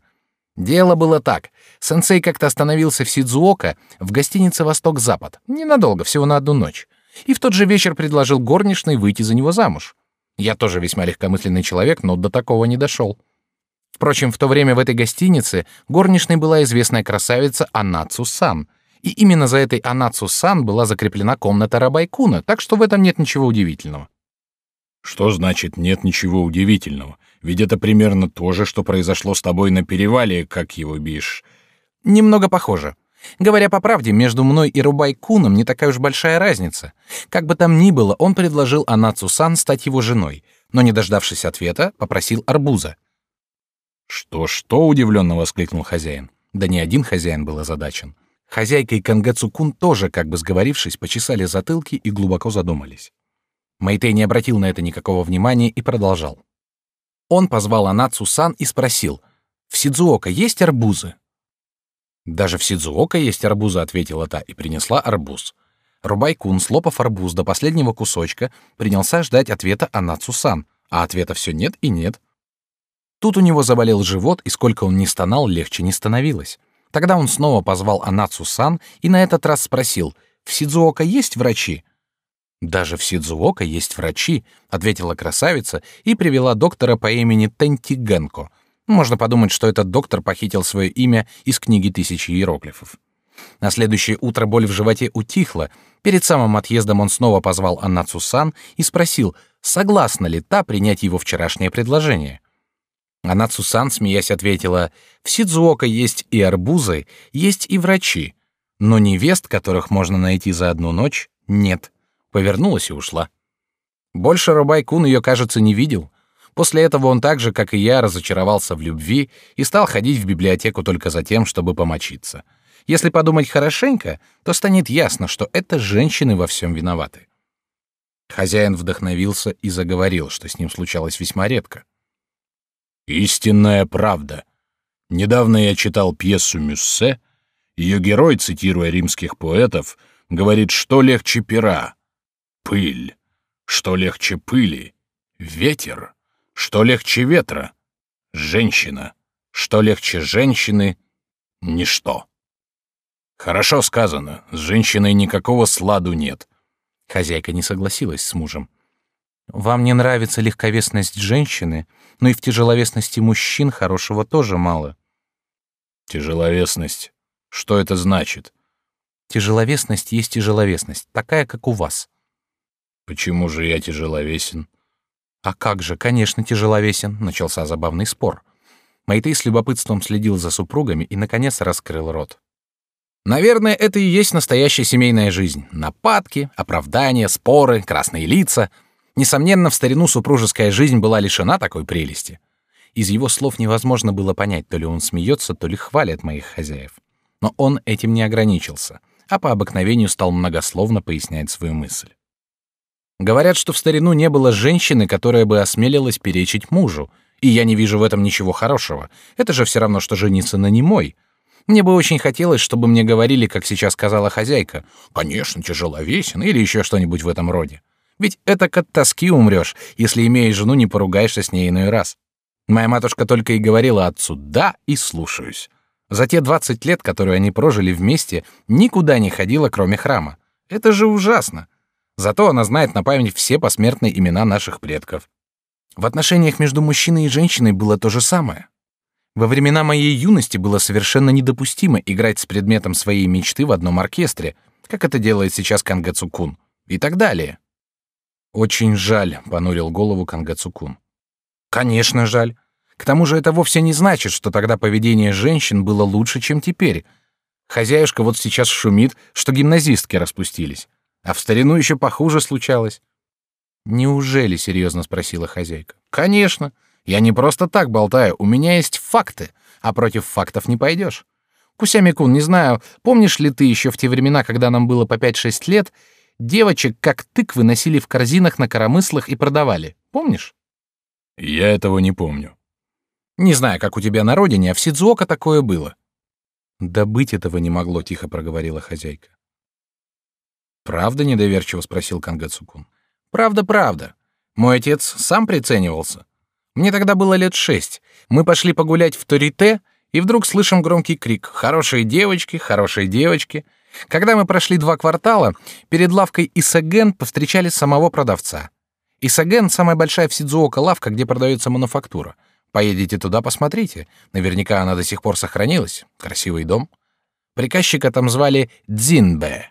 Дело было так. Сенсей как-то остановился в Сидзуока в гостинице Восток-Запад. Ненадолго, всего на одну ночь. И в тот же вечер предложил горничной выйти за него замуж. Я тоже весьма легкомысленный человек, но до такого не дошел. Впрочем, в то время в этой гостинице горничной была известная красавица Анацу-сан — и именно за этой Анацу-сан была закреплена комната Рабайкуна, так что в этом нет ничего удивительного. Что значит нет ничего удивительного? Ведь это примерно то же, что произошло с тобой на перевале, как его бишь. Немного похоже. Говоря по правде, между мной и Рубайкуном не такая уж большая разница. Как бы там ни было, он предложил Анацу-сан стать его женой, но, не дождавшись ответа, попросил арбуза. «Что-что?» — удивленно воскликнул хозяин. Да не один хозяин был озадачен. Хозяйка и Кангацукун тоже, как бы сговорившись, почесали затылки и глубоко задумались. Мэйтэй не обратил на это никакого внимания и продолжал. Он позвал Анацу-сан и спросил, «В Сидзуока есть арбузы?» «Даже в Сидзуока есть арбузы», — ответила та и принесла арбуз. Рубайкун, слопав арбуз до последнего кусочка, принялся ждать ответа Анацу-сан, а ответа все нет и нет. Тут у него заболел живот, и сколько он ни стонал, легче не становилось. Тогда он снова позвал Анацу-сан и на этот раз спросил, «В Сидзуока есть врачи?» «Даже в Сидзуока есть врачи», — ответила красавица и привела доктора по имени Тентигенко. Можно подумать, что этот доктор похитил свое имя из книги тысячи иероглифов. На следующее утро боль в животе утихла. Перед самым отъездом он снова позвал Аннацу Сан и спросил, согласна ли та принять его вчерашнее предложение. Аннацу Сан, смеясь, ответила, «В Сидзуока есть и арбузы, есть и врачи, но невест, которых можно найти за одну ночь, нет». Повернулась и ушла. Больше Рубай-кун ее, кажется, не видел. После этого он так же, как и я, разочаровался в любви и стал ходить в библиотеку только за тем, чтобы помочиться. Если подумать хорошенько, то станет ясно, что это женщины во всем виноваты. Хозяин вдохновился и заговорил, что с ним случалось весьма редко. «Истинная правда. Недавно я читал пьесу Мюссе. Ее герой, цитируя римских поэтов, говорит, что легче пера — пыль, что легче пыли — ветер, что легче ветра — женщина, что легче женщины — ничто». Хорошо сказано. С женщиной никакого сладу нет. Хозяйка не согласилась с мужем. Вам не нравится легковесность женщины, но и в тяжеловесности мужчин хорошего тоже мало. Тяжеловесность. Что это значит? Тяжеловесность есть тяжеловесность, такая, как у вас. Почему же я тяжеловесен? А как же, конечно, тяжеловесен, начался забавный спор. Майтей с любопытством следил за супругами и наконец раскрыл рот. Наверное, это и есть настоящая семейная жизнь. Нападки, оправдания, споры, красные лица. Несомненно, в старину супружеская жизнь была лишена такой прелести. Из его слов невозможно было понять, то ли он смеется, то ли хвалит моих хозяев. Но он этим не ограничился, а по обыкновению стал многословно пояснять свою мысль. Говорят, что в старину не было женщины, которая бы осмелилась перечить мужу, и я не вижу в этом ничего хорошего. Это же все равно, что жениться на немой — мне бы очень хотелось, чтобы мне говорили, как сейчас сказала хозяйка, «Конечно, тяжеловесен» или еще что-нибудь в этом роде. Ведь это от тоски умрешь, если, имея жену, не поругаешься с ней иной раз. Моя матушка только и говорила отцу «да» и слушаюсь. За те 20 лет, которые они прожили вместе, никуда не ходила, кроме храма. Это же ужасно. Зато она знает на память все посмертные имена наших предков. В отношениях между мужчиной и женщиной было то же самое. Во времена моей юности было совершенно недопустимо играть с предметом своей мечты в одном оркестре, как это делает сейчас Кангацукун, и так далее. Очень жаль, понурил голову Кангацукун. Конечно, жаль. К тому же это вовсе не значит, что тогда поведение женщин было лучше, чем теперь. Хозяюшка вот сейчас шумит, что гимназистки распустились, а в старину еще похуже случалось. Неужели, серьезно спросила хозяйка. Конечно. Я не просто так болтаю, у меня есть факты, а против фактов не пойдешь. Кусямикун, не знаю, помнишь ли ты еще в те времена, когда нам было по 5-6 лет, девочек как тыквы носили в корзинах на коромыслах и продавали. Помнишь? Я этого не помню. Не знаю, как у тебя на родине, а в Сидзуока такое было. Да быть этого не могло, тихо проговорила хозяйка. Правда, недоверчиво спросил Кангацукун. Правда, правда. Мой отец сам приценивался. Мне тогда было лет шесть. Мы пошли погулять в Торите, и вдруг слышим громкий крик «Хорошие девочки, хорошие девочки!». Когда мы прошли два квартала, перед лавкой Исаген повстречали самого продавца. Исаген — самая большая в Сидзуока лавка, где продается мануфактура. Поедете туда, посмотрите. Наверняка она до сих пор сохранилась. Красивый дом. Приказчика там звали Дзинбе.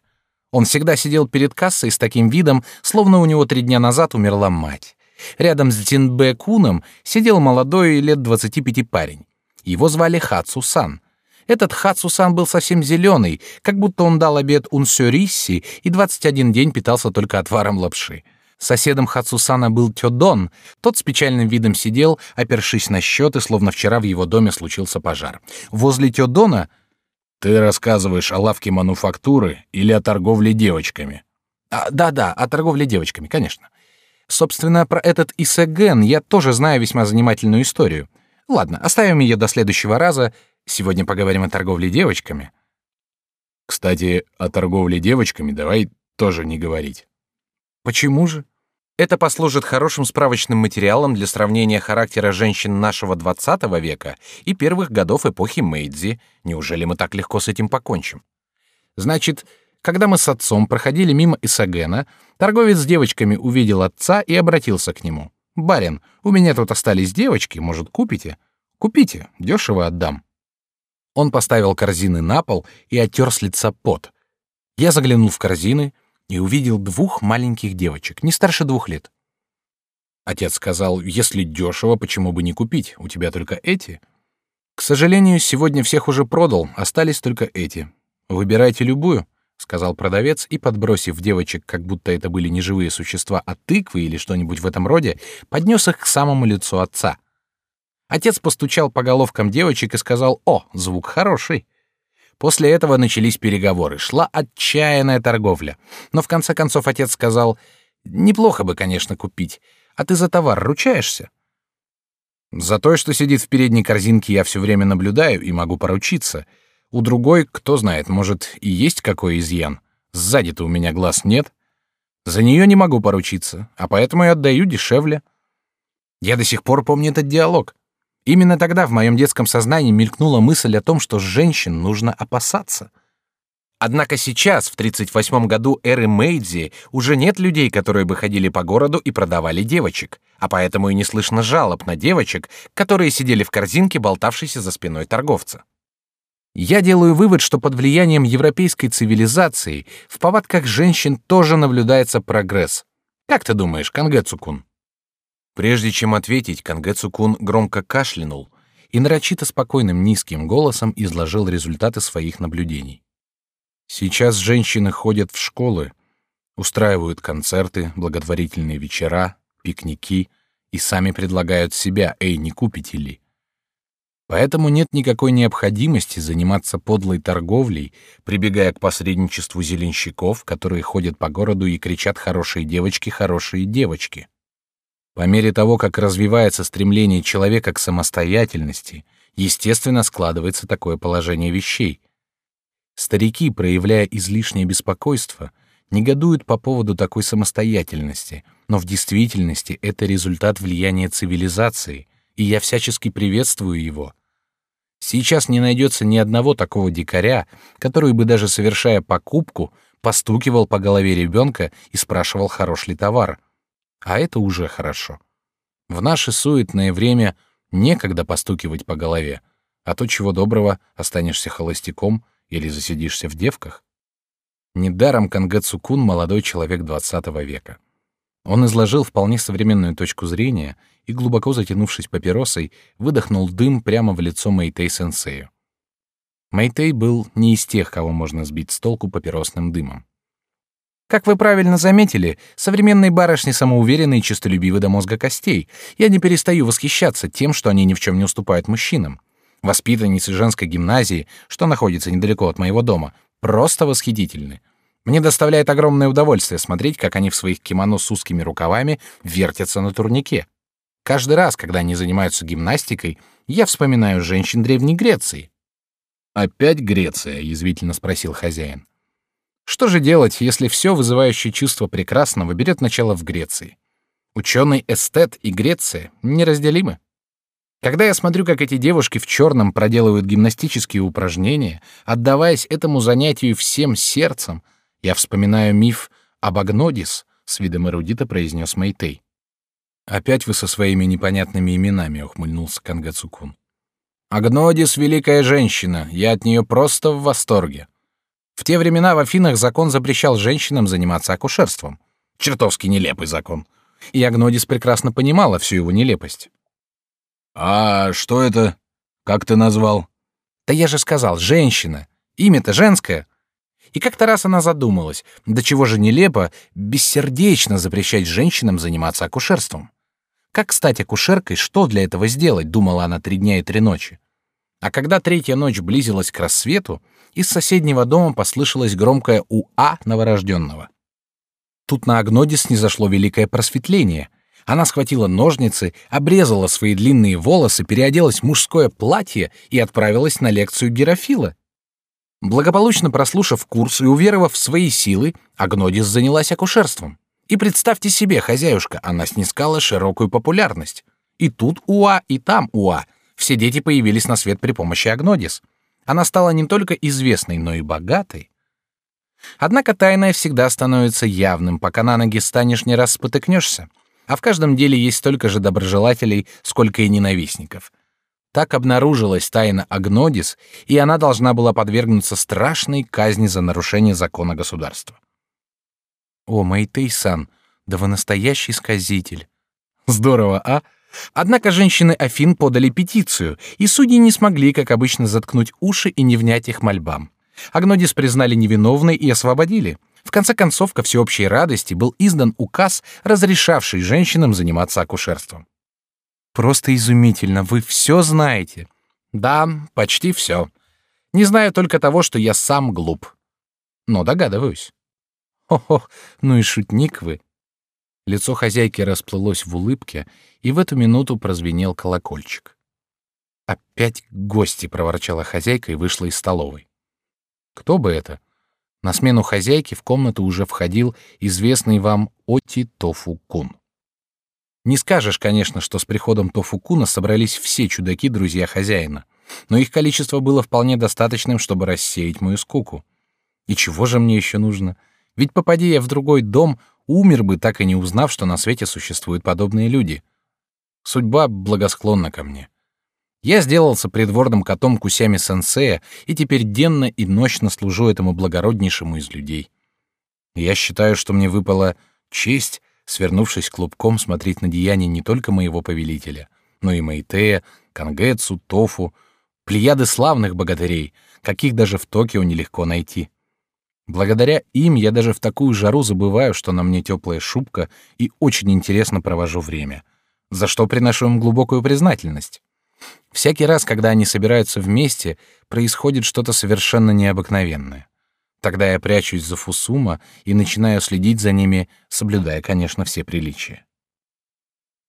Он всегда сидел перед кассой с таким видом, словно у него три дня назад умерла мать. Рядом с Дзинбэ Куном сидел молодой лет 25 парень. Его звали Хацу-сан. Этот Хацу-сан был совсем зеленый, как будто он дал обед унсёрисси и 21 день питался только отваром лапши. Соседом Хацусана был Тёдон. Тот с печальным видом сидел, опершись на счеты, словно вчера в его доме случился пожар. Возле Тёдона ты рассказываешь о лавке мануфактуры или о торговле девочками? А, да-да, о торговле девочками, конечно. Собственно, про этот Исаген я тоже знаю весьма занимательную историю. Ладно, оставим ее до следующего раза. Сегодня поговорим о торговле девочками. Кстати, о торговле девочками давай тоже не говорить. Почему же? Это послужит хорошим справочным материалом для сравнения характера женщин нашего XX века и первых годов эпохи Мэйдзи. Неужели мы так легко с этим покончим? Значит, когда мы с отцом проходили мимо Исагена, торговец с девочками увидел отца и обратился к нему. «Барин, у меня тут остались девочки, может, купите?» «Купите, дешево отдам». Он поставил корзины на пол и оттер с лица пот. Я заглянул в корзины и увидел двух маленьких девочек, не старше двух лет. Отец сказал, если дешево, почему бы не купить? У тебя только эти. К сожалению, сегодня всех уже продал, остались только эти. Выбирайте любую, сказал продавец и, подбросив девочек, как будто это были не живые существа, а тыквы или что-нибудь в этом роде, поднес их к самому лицу отца. Отец постучал по головкам девочек и сказал: "О, звук хороший". После этого начались переговоры, шла отчаянная торговля. Но в конце концов отец сказал: "Неплохо бы, конечно, купить. А ты за товар ручаешься?" За то, что сидит в передней корзинке, я все время наблюдаю и могу поручиться. У другой, кто знает, может и есть какой изъян. Сзади-то у меня глаз нет. За нее не могу поручиться, а поэтому и отдаю дешевле. Я до сих пор помню этот диалог. Именно тогда в моем детском сознании мелькнула мысль о том, что женщин нужно опасаться. Однако сейчас, в 38 году эры Мэйдзи, уже нет людей, которые бы ходили по городу и продавали девочек, а поэтому и не слышно жалоб на девочек, которые сидели в корзинке, болтавшейся за спиной торговца. Я делаю вывод, что под влиянием европейской цивилизации в повадках женщин тоже наблюдается прогресс. Как ты думаешь, Кангэцукун? Прежде чем ответить, Кангэцукун громко кашлянул и нарочито спокойным низким голосом изложил результаты своих наблюдений. Сейчас женщины ходят в школы, устраивают концерты, благотворительные вечера, пикники и сами предлагают себя, эй, не купите ли? Поэтому нет никакой необходимости заниматься подлой торговлей, прибегая к посредничеству зеленщиков, которые ходят по городу и кричат «хорошие девочки, хорошие девочки». По мере того, как развивается стремление человека к самостоятельности, естественно складывается такое положение вещей. Старики, проявляя излишнее беспокойство, негодуют по поводу такой самостоятельности, но в действительности это результат влияния цивилизации, и я всячески приветствую его. Сейчас не найдется ни одного такого дикаря, который бы даже совершая покупку постукивал по голове ребенка и спрашивал, хорош ли товар. А это уже хорошо. В наше суетное время некогда постукивать по голове, а то чего доброго останешься холостяком или засидишься в девках. Недаром Кангэцукун молодой человек двадцатого века. Он изложил вполне современную точку зрения и, глубоко затянувшись папиросой, выдохнул дым прямо в лицо Мэйтей-сенсею. Мэйтей был не из тех, кого можно сбить с толку папиросным дымом. Как вы правильно заметили, современные барышни самоуверенны и честолюбивы до мозга костей. Я не перестаю восхищаться тем, что они ни в чем не уступают мужчинам. Воспитанницы женской гимназии, что находится недалеко от моего дома, просто восхитительны. Мне доставляет огромное удовольствие смотреть, как они в своих кимоно с узкими рукавами вертятся на турнике. Каждый раз, когда они занимаются гимнастикой, я вспоминаю женщин Древней Греции. «Опять Греция?» — язвительно спросил хозяин. Что же делать, если все вызывающее чувство прекрасного берет начало в Греции? Ученый эстет и Греция неразделимы. Когда я смотрю, как эти девушки в черном проделывают гимнастические упражнения, отдаваясь этому занятию всем сердцем, я вспоминаю миф об Агнодис, с видом эрудита произнес Мэйтей. Опять вы со своими непонятными именами, ухмыльнулся Кангацукун. Агнодис — великая женщина, я от нее просто в восторге. В те времена в Афинах закон запрещал женщинам заниматься акушерством. Чертовски нелепый закон. И Агнодис прекрасно понимала всю его нелепость. «А что это? Как ты назвал?» «Да я же сказал, женщина. Имя-то женское». И как-то раз она задумалась, до чего же нелепо, бессердечно запрещать женщинам заниматься акушерством. Как стать акушеркой, что для этого сделать, думала она три дня и три ночи. А когда третья ночь близилась к рассвету, из соседнего дома послышалось громкое «Уа» новорожденного. Тут на Агнодис снизошло великое просветление. Она схватила ножницы, обрезала свои длинные волосы, переоделась в мужское платье и отправилась на лекцию Герофила. Благополучно прослушав курс и уверовав в свои силы, Агнодис занялась акушерством. И представьте себе, хозяюшка, она снискала широкую популярность. И тут уа, и там уа. Все дети появились на свет при помощи Агнодис. Она стала не только известной, но и богатой. Однако тайное всегда становится явным, пока на ноги станешь, не раз спотыкнешься. А в каждом деле есть столько же доброжелателей, сколько и ненавистников. Так обнаружилась тайна Агнодис, и она должна была подвергнуться страшной казни за нарушение закона государства. О, Мэйтей-сан, да вы настоящий сказитель. Здорово, а? Однако женщины Афин подали петицию, и судьи не смогли, как обычно, заткнуть уши и не внять их мольбам. Агнодис признали невиновной и освободили. В конце концов, ко всеобщей радости был издан указ, разрешавший женщинам заниматься акушерством. Просто изумительно, вы все знаете. Да, почти все. Не знаю только того, что я сам глуп. Но догадываюсь. Хо-хо, ну и шутник вы. Лицо хозяйки расплылось в улыбке, и в эту минуту прозвенел колокольчик. Опять гости, проворчала хозяйка и вышла из столовой. Кто бы это? На смену хозяйки в комнату уже входил известный вам Оти Тофу-кун. Не скажешь, конечно, что с приходом Тофу-куна собрались все чудаки-друзья хозяина, но их количество было вполне достаточным, чтобы рассеять мою скуку. И чего же мне еще нужно? Ведь попади я в другой дом, умер бы, так и не узнав, что на свете существуют подобные люди. Судьба благосклонна ко мне. Я сделался придворным котом Кусями сенсея и теперь денно и ночно служу этому благороднейшему из людей. Я считаю, что мне выпала честь, свернувшись клубком, смотреть на деяния не только моего повелителя, но и Мэйтея, Кангэцу, Тофу, плеяды славных богатырей, каких даже в Токио нелегко найти. Благодаря им я даже в такую жару забываю, что на мне теплая шубка, и очень интересно провожу время, за что приношу им глубокую признательность. Всякий раз, когда они собираются вместе, происходит что-то совершенно необыкновенное. Тогда я прячусь за Фусума и начинаю следить за ними, соблюдая, конечно, все приличия.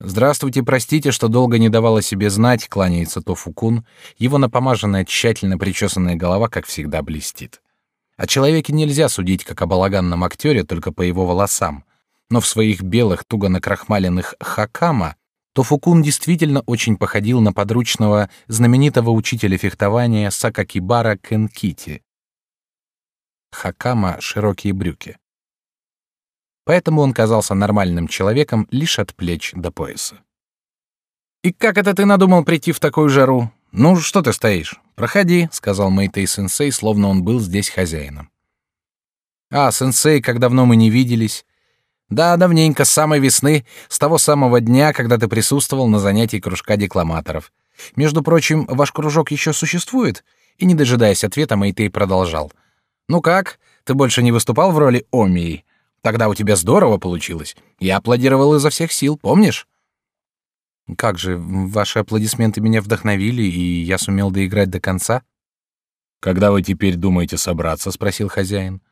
«Здравствуйте, простите, что долго не давала себе знать», — кланяется Тофукун. Его напомаженная, тщательно причесанная голова, как всегда, блестит. О человеке нельзя судить, как о балаганном актере, только по его волосам. Но в своих белых, туго накрахмаленных хакама Тофукун действительно очень походил на подручного знаменитого учителя фехтования Сакакибара Кенкити. Хакама — широкие брюки. Поэтому он казался нормальным человеком лишь от плеч до пояса. «И как это ты надумал прийти в такую жару? Ну, что ты стоишь? Проходи», — сказал Мэйтэй-сенсей, словно он был здесь хозяином. «А, сенсей, как давно мы не виделись. Да, давненько, с самой весны, с того самого дня, когда ты присутствовал на занятии кружка декламаторов. Между прочим, ваш кружок еще существует?» И, не дожидаясь ответа, Мэйтей продолжал. «Ну как, ты больше не выступал в роли Омии? Тогда у тебя здорово получилось. Я аплодировал изо всех сил, помнишь?» «Как же, ваши аплодисменты меня вдохновили, и я сумел доиграть до конца?» «Когда вы теперь думаете собраться?» — спросил хозяин.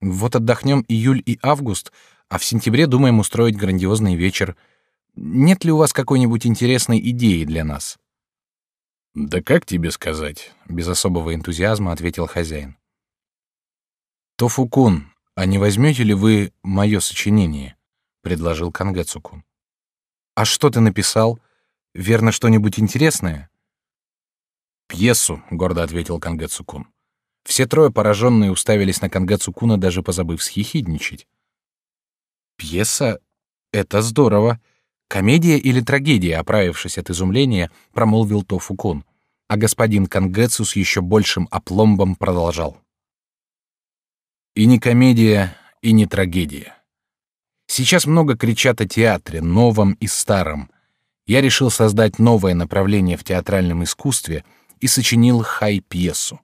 «Вот отдохнем июль и август, а в сентябре думаем устроить грандиозный вечер. Нет ли у вас какой-нибудь интересной идеи для нас? Да как тебе сказать? Без особого энтузиазма ответил хозяин. Тофукун, а не возьмете ли вы мое сочинение? предложил Кангэцукун. А что ты написал? Верно, что-нибудь интересное? Пьесу, гордо ответил Кангэцукун. Все трое пораженные уставились на Кангэцукуна, даже позабыв схихидничать. Пьеса — это здорово. Комедия или трагедия, оправившись от изумления, промолвил Тофукун, а господин Кангэцу с еще большим опломбом продолжал. И не комедия, и не трагедия. Сейчас много кричат о театре, новом и старом. Я решил создать новое направление в театральном искусстве и сочинил хай-пьесу.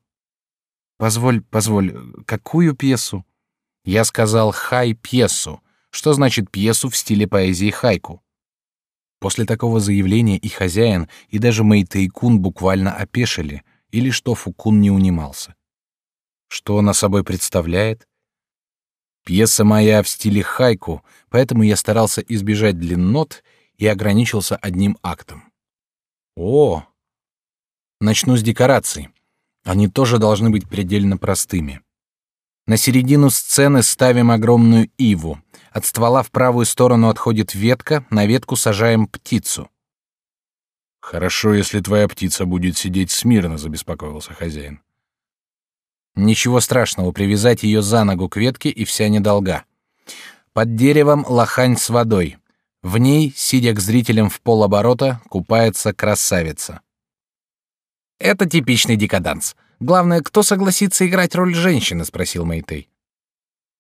Позволь, позволь, какую пьесу? Я сказал хай-пьесу, что значит пьесу в стиле поэзии хайку. После такого заявления и хозяин, и даже Мэйтэйкун буквально опешили, или что Фукун не унимался. Что она собой представляет? Пьеса моя в стиле хайку, поэтому я старался избежать длиннот и ограничился одним актом. О! Начну с декораций. Они тоже должны быть предельно простыми. На середину сцены ставим огромную иву. От ствола в правую сторону отходит ветка, на ветку сажаем птицу. Хорошо, если твоя птица будет сидеть смирно, забеспокоился хозяин. Ничего страшного, привязать ее за ногу к ветке и вся недолга. Под деревом лохань с водой. В ней, сидя к зрителям в полоборота, купается красавица. Это типичный декаданс. Главное, кто согласится играть роль женщины, спросил Мэйтей.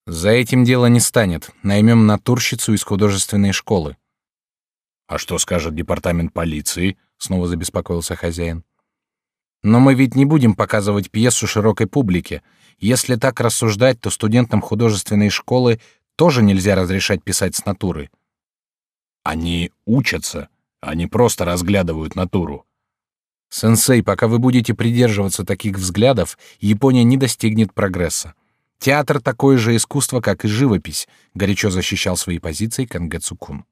За этим дело не станет. Наймем натурщицу из художественной школы. А что скажет департамент полиции? Снова забеспокоился хозяин. Но мы ведь не будем показывать пьесу широкой публике. Если так рассуждать, то студентам художественной школы тоже нельзя разрешать писать с натуры. Они учатся, они просто разглядывают натуру. Сенсей, пока вы будете придерживаться таких взглядов, Япония не достигнет прогресса. Театр такое же искусство, как и живопись, горячо защищал свои позиции Кангэцукун.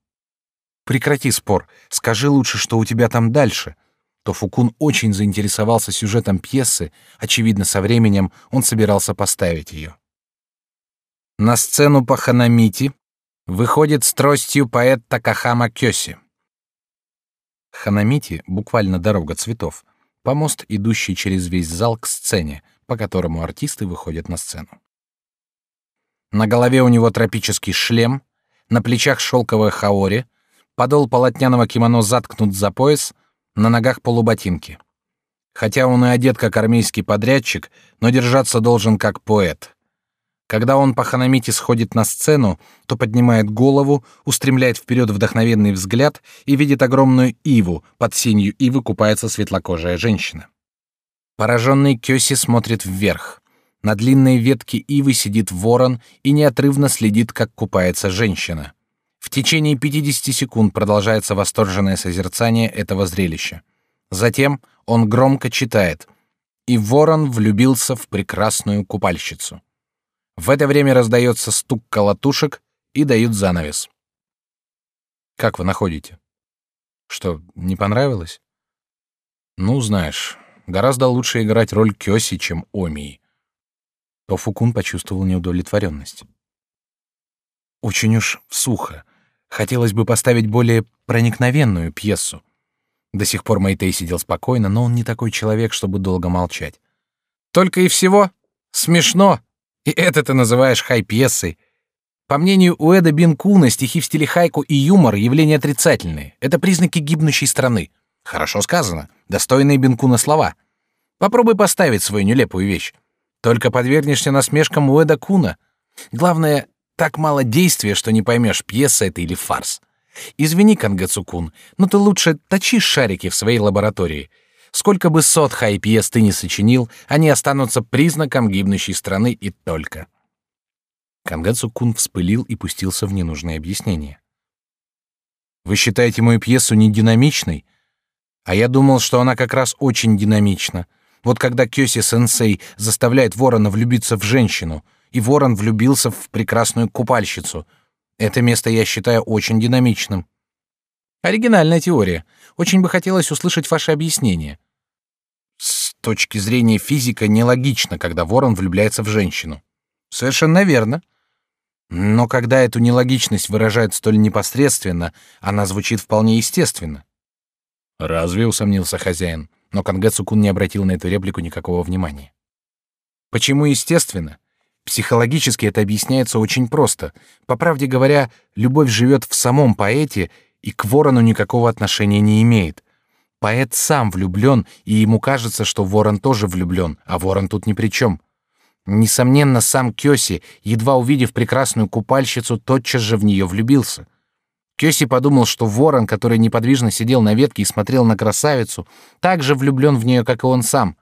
Прекрати спор. Скажи лучше, что у тебя там дальше. Тофукун очень заинтересовался сюжетом пьесы, очевидно, со временем он собирался поставить ее. На сцену по Ханамити выходит с тростью поэт Такахама Кёси. Ханамити буквально дорога цветов, помост, идущий через весь зал к сцене, по которому артисты выходят на сцену. На голове у него тропический шлем, на плечах шелковая хаори, подол полотняного кимоно заткнут за пояс, на ногах полуботинки. Хотя он и одет как армейский подрядчик, но держаться должен как поэт. Когда он по ханамите сходит на сцену, то поднимает голову, устремляет вперед вдохновенный взгляд и видит огромную иву, под сенью ивы купается светлокожая женщина. Пораженный Кёси смотрит вверх. На длинной ветке ивы сидит ворон и неотрывно следит, как купается женщина. В течение 50 секунд продолжается восторженное созерцание этого зрелища. Затем он громко читает: "И ворон влюбился в прекрасную купальщицу". В это время раздается стук колотушек и дают занавес. Как вы находите? Что, не понравилось? Ну, знаешь, гораздо лучше играть роль Кёси, чем Омии то Фукун почувствовал неудовлетворенность. Очень уж сухо. Хотелось бы поставить более проникновенную пьесу. До сих пор Мэйтей сидел спокойно, но он не такой человек, чтобы долго молчать. Только и всего? Смешно. И это ты называешь хай-пьесой. По мнению Уэда Бинкуна, стихи в стиле хайку и юмор — явления отрицательные. Это признаки гибнущей страны. Хорошо сказано. Достойные Бинкуна слова. Попробуй поставить свою нелепую вещь. Только подвергнешься насмешкам Уэда Куна. Главное, так мало действия, что не поймешь, пьеса это или фарс. Извини, Кангацукун, но ты лучше точи шарики в своей лаборатории. Сколько бы сот хай-пьес ты не сочинил, они останутся признаком гибнущей страны и только. Кангацукун вспылил и пустился в ненужные объяснения. Вы считаете мою пьесу не динамичной? А я думал, что она как раз очень динамична. Вот когда Кёси-сенсей заставляет ворона влюбиться в женщину, и ворон влюбился в прекрасную купальщицу, это место я считаю очень динамичным. Оригинальная теория. Очень бы хотелось услышать ваше объяснение. С точки зрения физика нелогично, когда ворон влюбляется в женщину. Совершенно верно. Но когда эту нелогичность выражают столь непосредственно, она звучит вполне естественно. Разве усомнился хозяин? но Кангэцукун не обратил на эту реплику никакого внимания. Почему естественно? Психологически это объясняется очень просто. По правде говоря, любовь живет в самом поэте и к ворону никакого отношения не имеет. Поэт сам влюблен, и ему кажется, что ворон тоже влюблен, а ворон тут ни при чем. Несомненно, сам Кёси, едва увидев прекрасную купальщицу, тотчас же в нее влюбился. Кёси подумал, что ворон, который неподвижно сидел на ветке и смотрел на красавицу, также влюблен в нее, как и он сам.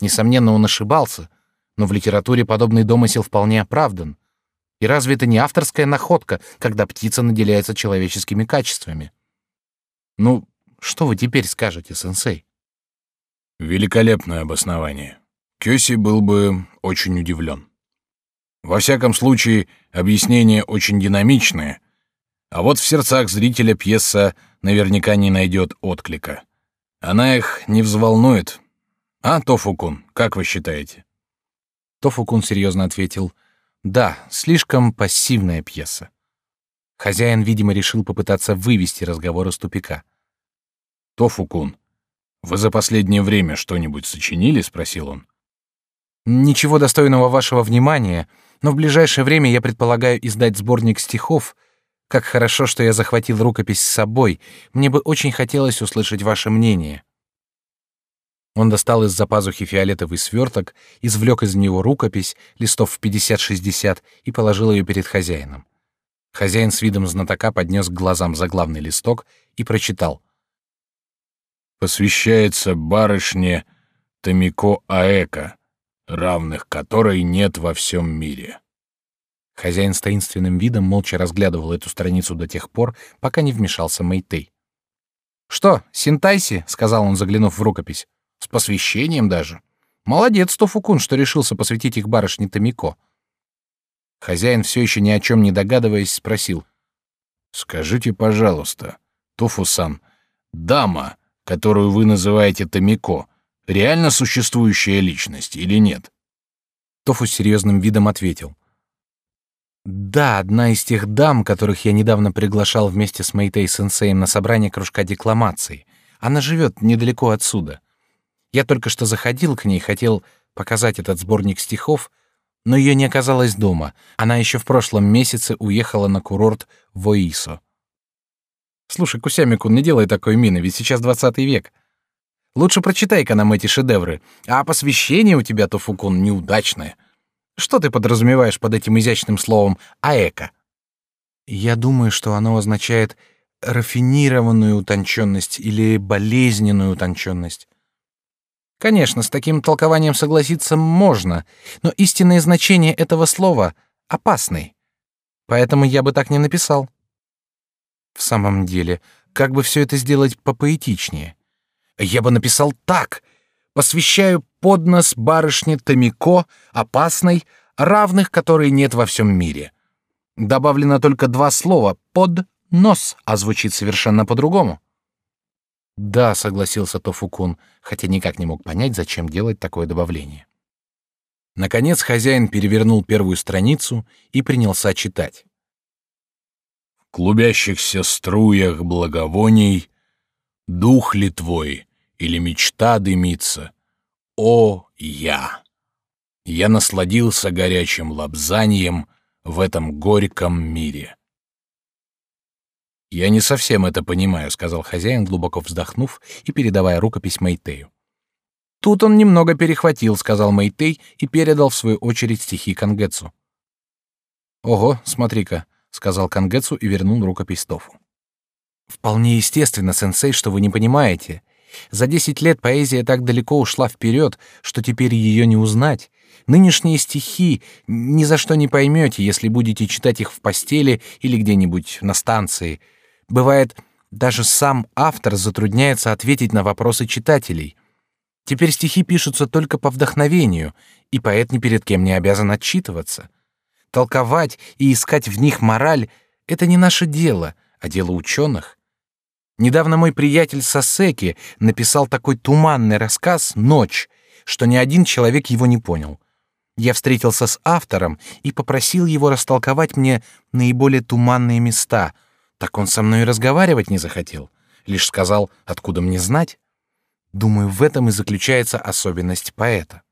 Несомненно, он ошибался, но в литературе подобный домысел вполне оправдан. И разве это не авторская находка, когда птица наделяется человеческими качествами? Ну, что вы теперь скажете, сенсей? Великолепное обоснование. Кёси был бы очень удивлен. Во всяком случае, объяснение очень динамичное — а вот в сердцах зрителя пьеса наверняка не найдет отклика. Она их не взволнует. А, Тофукун, как вы считаете? Тофукун серьезно ответил: "Да, слишком пассивная пьеса". Хозяин, видимо, решил попытаться вывести разговор из тупика. Тофукун, вы за последнее время что-нибудь сочинили? спросил он. Ничего достойного вашего внимания, но в ближайшее время я предполагаю издать сборник стихов как хорошо, что я захватил рукопись с собой. Мне бы очень хотелось услышать ваше мнение. Он достал из-за пазухи фиолетовый сверток, извлек из него рукопись, листов в 50-60, и положил ее перед хозяином. Хозяин с видом знатока поднес к глазам заглавный листок и прочитал. «Посвящается барышне Томико Аэка, равных которой нет во всем мире». Хозяин с таинственным видом молча разглядывал эту страницу до тех пор, пока не вмешался Мэйтей. «Что, Синтайси?» — сказал он, заглянув в рукопись. С посвящением даже. Молодец, Тофукун, что решился посвятить их барышне Томико. Хозяин, все еще ни о чем не догадываясь, спросил. «Скажите, пожалуйста, Тофусан, дама, которую вы называете Томико, реально существующая личность или нет?» Тофу серьезным видом ответил. «Да, одна из тех дам, которых я недавно приглашал вместе с Мэйтэй-сенсеем на собрание кружка декламации. Она живет недалеко отсюда. Я только что заходил к ней, хотел показать этот сборник стихов, но ее не оказалось дома. Она еще в прошлом месяце уехала на курорт в Оисо. Слушай, Кусямикун, не делай такой мины, ведь сейчас двадцатый век. Лучше прочитай-ка нам эти шедевры. А посвящение у тебя, Тофукун, неудачное. Что ты подразумеваешь под этим изящным словом «аэка»? Я думаю, что оно означает рафинированную утонченность или болезненную утонченность. Конечно, с таким толкованием согласиться можно, но истинное значение этого слова — опасный. Поэтому я бы так не написал. В самом деле, как бы все это сделать попоэтичнее? Я бы написал так. Посвящаю поднос барышне Томико, опасной, равных которой нет во всем мире. Добавлено только два слова «под», «нос», а звучит совершенно по-другому. Да, согласился Тофукун, хотя никак не мог понять, зачем делать такое добавление. Наконец хозяин перевернул первую страницу и принялся читать. В клубящихся струях благовоний дух ли твой или мечта дымится? О, я! Я насладился горячим лобзанием в этом горьком мире. Я не совсем это понимаю, сказал хозяин, глубоко вздохнув и передавая рукопись Мэйтею. Тут он немного перехватил, сказал Мэйтей и передал в свою очередь стихи Кангетсу. Ого, смотри-ка, сказал Кангетсу и вернул рукопись Тофу. Вполне естественно, сенсей, что вы не понимаете. За десять лет поэзия так далеко ушла вперед, что теперь ее не узнать. Нынешние стихи ни за что не поймете, если будете читать их в постели или где-нибудь на станции. Бывает, даже сам автор затрудняется ответить на вопросы читателей. Теперь стихи пишутся только по вдохновению, и поэт ни перед кем не обязан отчитываться. Толковать и искать в них мораль — это не наше дело, а дело ученых. Недавно мой приятель Сасеки написал такой туманный рассказ «Ночь», что ни один человек его не понял. Я встретился с автором и попросил его растолковать мне наиболее туманные места — так он со мной и разговаривать не захотел, лишь сказал, откуда мне знать. Думаю, в этом и заключается особенность поэта.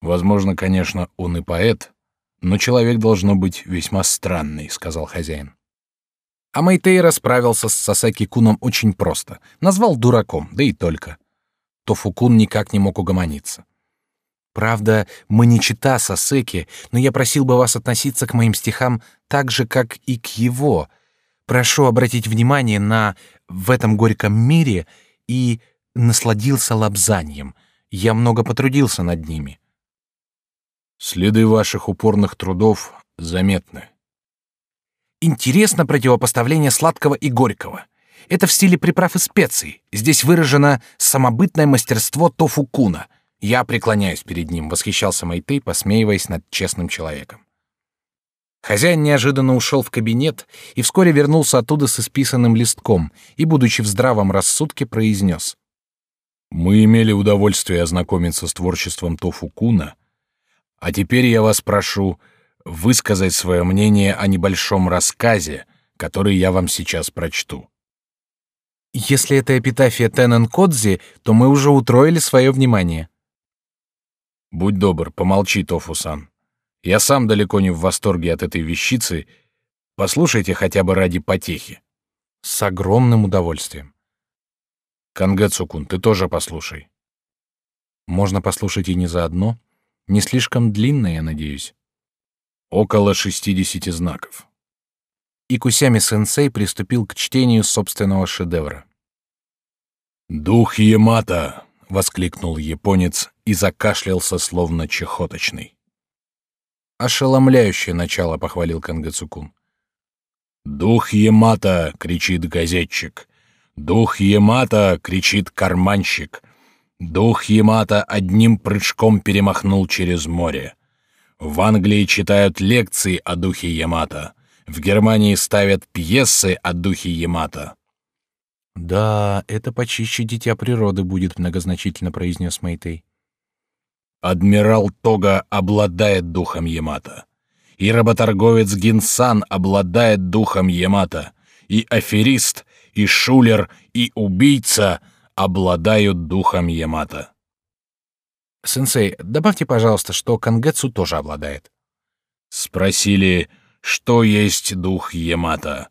Возможно, конечно, он и поэт, но человек должно быть весьма странный, сказал хозяин. А Мэйтей расправился с Сасаки Куном очень просто, назвал дураком, да и только. Тофукун никак не мог угомониться. Правда, мы не чита Сасеки, но я просил бы вас относиться к моим стихам так же, как и к его, Прошу обратить внимание на «в этом горьком мире» и «насладился лобзанием». Я много потрудился над ними. Следы ваших упорных трудов заметны. Интересно противопоставление сладкого и горького. Это в стиле приправ и специй. Здесь выражено самобытное мастерство Тофукуна. Я преклоняюсь перед ним, восхищался Мэйтэй, посмеиваясь над честным человеком. Хозяин неожиданно ушел в кабинет и вскоре вернулся оттуда с исписанным листком и, будучи в здравом рассудке, произнес. «Мы имели удовольствие ознакомиться с творчеством Тофу Куна, а теперь я вас прошу высказать свое мнение о небольшом рассказе, который я вам сейчас прочту». «Если это эпитафия Теннен Кодзи, то мы уже утроили свое внимание». «Будь добр, помолчи, Тофу-сан. Я сам далеко не в восторге от этой вещицы. Послушайте хотя бы ради потехи. С огромным удовольствием. Кангэцукун, ты тоже послушай. Можно послушать и не заодно. Не слишком длинно, я надеюсь. Около шестидесяти знаков. И Кусями-сенсей приступил к чтению собственного шедевра. «Дух Ямато!» — воскликнул японец и закашлялся, словно чехоточный. «Ошеломляющее начало», — похвалил Кангацукун. «Дух Ямато!» — кричит газетчик. «Дух Ямато!» — кричит карманщик. Дух Ямато одним прыжком перемахнул через море. В Англии читают лекции о духе Ямато. В Германии ставят пьесы о духе Ямато. Да, это почище дитя природы будет, многозначительно произнес Мэйтей. Адмирал Тога обладает духом Ямато. И работорговец Гинсан обладает духом Ямато. И аферист, и шулер, и убийца обладают духом Ямато. Сенсей, добавьте, пожалуйста, что Кангетсу тоже обладает. Спросили, что есть дух Ямато.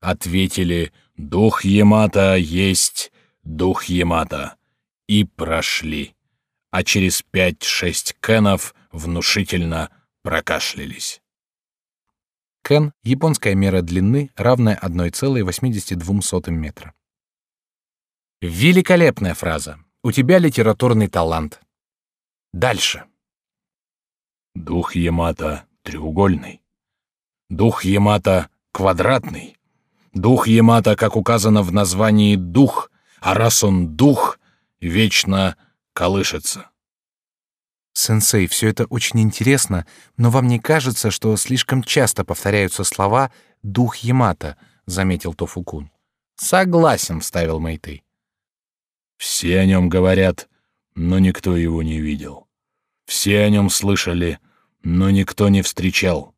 Ответили, дух Ямато есть дух Ямато. И прошли. А через пять-шесть кенов внушительно прокашлялись. Кен — японская мера длины, равная 1,82 метра. Великолепная фраза. У тебя литературный талант. Дальше. Дух Ямато треугольный. Дух Ямато квадратный. Дух Ямато, как указано в названии, дух, а раз он дух, вечно колышется. Сенсей, все это очень интересно, но вам не кажется, что слишком часто повторяются слова «дух Ямато», — заметил Тофукун. «Согласен», — вставил Мэйтэй. Все о нем говорят, но никто его не видел. Все о нем слышали, но никто не встречал.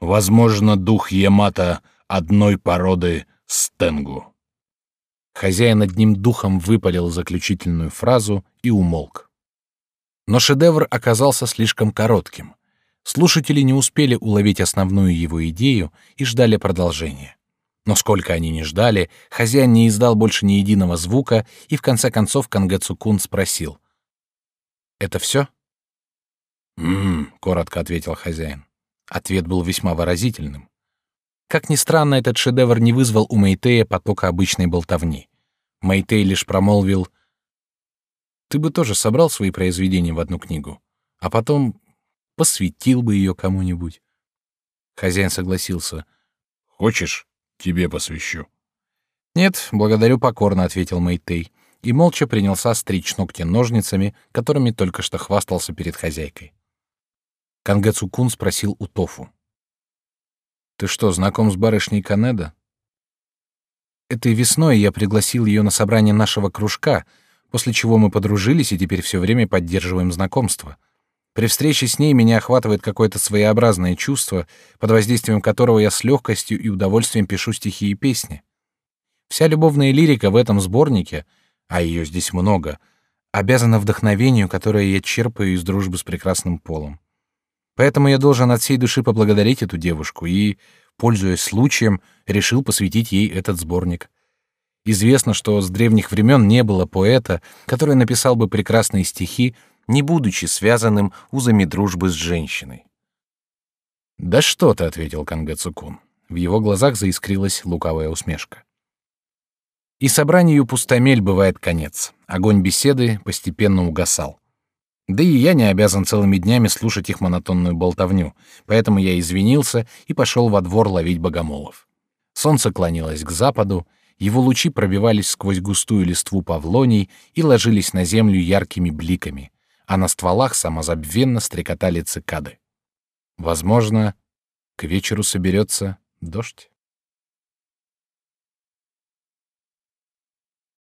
Возможно, дух Ямато одной породы Стенгу. Хозяин одним духом выпалил заключительную фразу и умолк. Но шедевр оказался слишком коротким. Слушатели не успели уловить основную его идею и ждали продолжения. Но сколько они ни ждали, хозяин не издал больше ни единого звука, и в конце концов Кангацукун спросил: "Это все?" «М-м», коротко ответил хозяин. Ответ был весьма выразительным. Как ни странно, этот шедевр не вызвал у Мэйтея потока обычной болтовни. Мэйтей лишь промолвил: "Ты бы тоже собрал свои произведения в одну книгу, а потом посвятил бы ее кому-нибудь". Хозяин согласился. "Хочешь?" Тебе посвящу. Нет, благодарю покорно, ответил Мэйтей и молча принялся стричь ногти ножницами, которыми только что хвастался перед хозяйкой. Кангэцукун спросил у Тофу: "Ты что, знаком с барышней Канеда?" Этой весной я пригласил ее на собрание нашего кружка, после чего мы подружились и теперь все время поддерживаем знакомство. При встрече с ней меня охватывает какое-то своеобразное чувство, под воздействием которого я с легкостью и удовольствием пишу стихи и песни. Вся любовная лирика в этом сборнике, а ее здесь много, обязана вдохновению, которое я черпаю из дружбы с прекрасным полом. Поэтому я должен от всей души поблагодарить эту девушку и, пользуясь случаем, решил посвятить ей этот сборник. Известно, что с древних времен не было поэта, который написал бы прекрасные стихи, не будучи связанным узами дружбы с женщиной. «Да что ты», — ответил Кангацукун. В его глазах заискрилась лукавая усмешка. И собранию пустомель бывает конец. Огонь беседы постепенно угасал. Да и я не обязан целыми днями слушать их монотонную болтовню, поэтому я извинился и пошел во двор ловить богомолов. Солнце клонилось к западу, его лучи пробивались сквозь густую листву павлоний и ложились на землю яркими бликами, а на стволах самозабвенно стрекотали цикады. Возможно, к вечеру соберется дождь.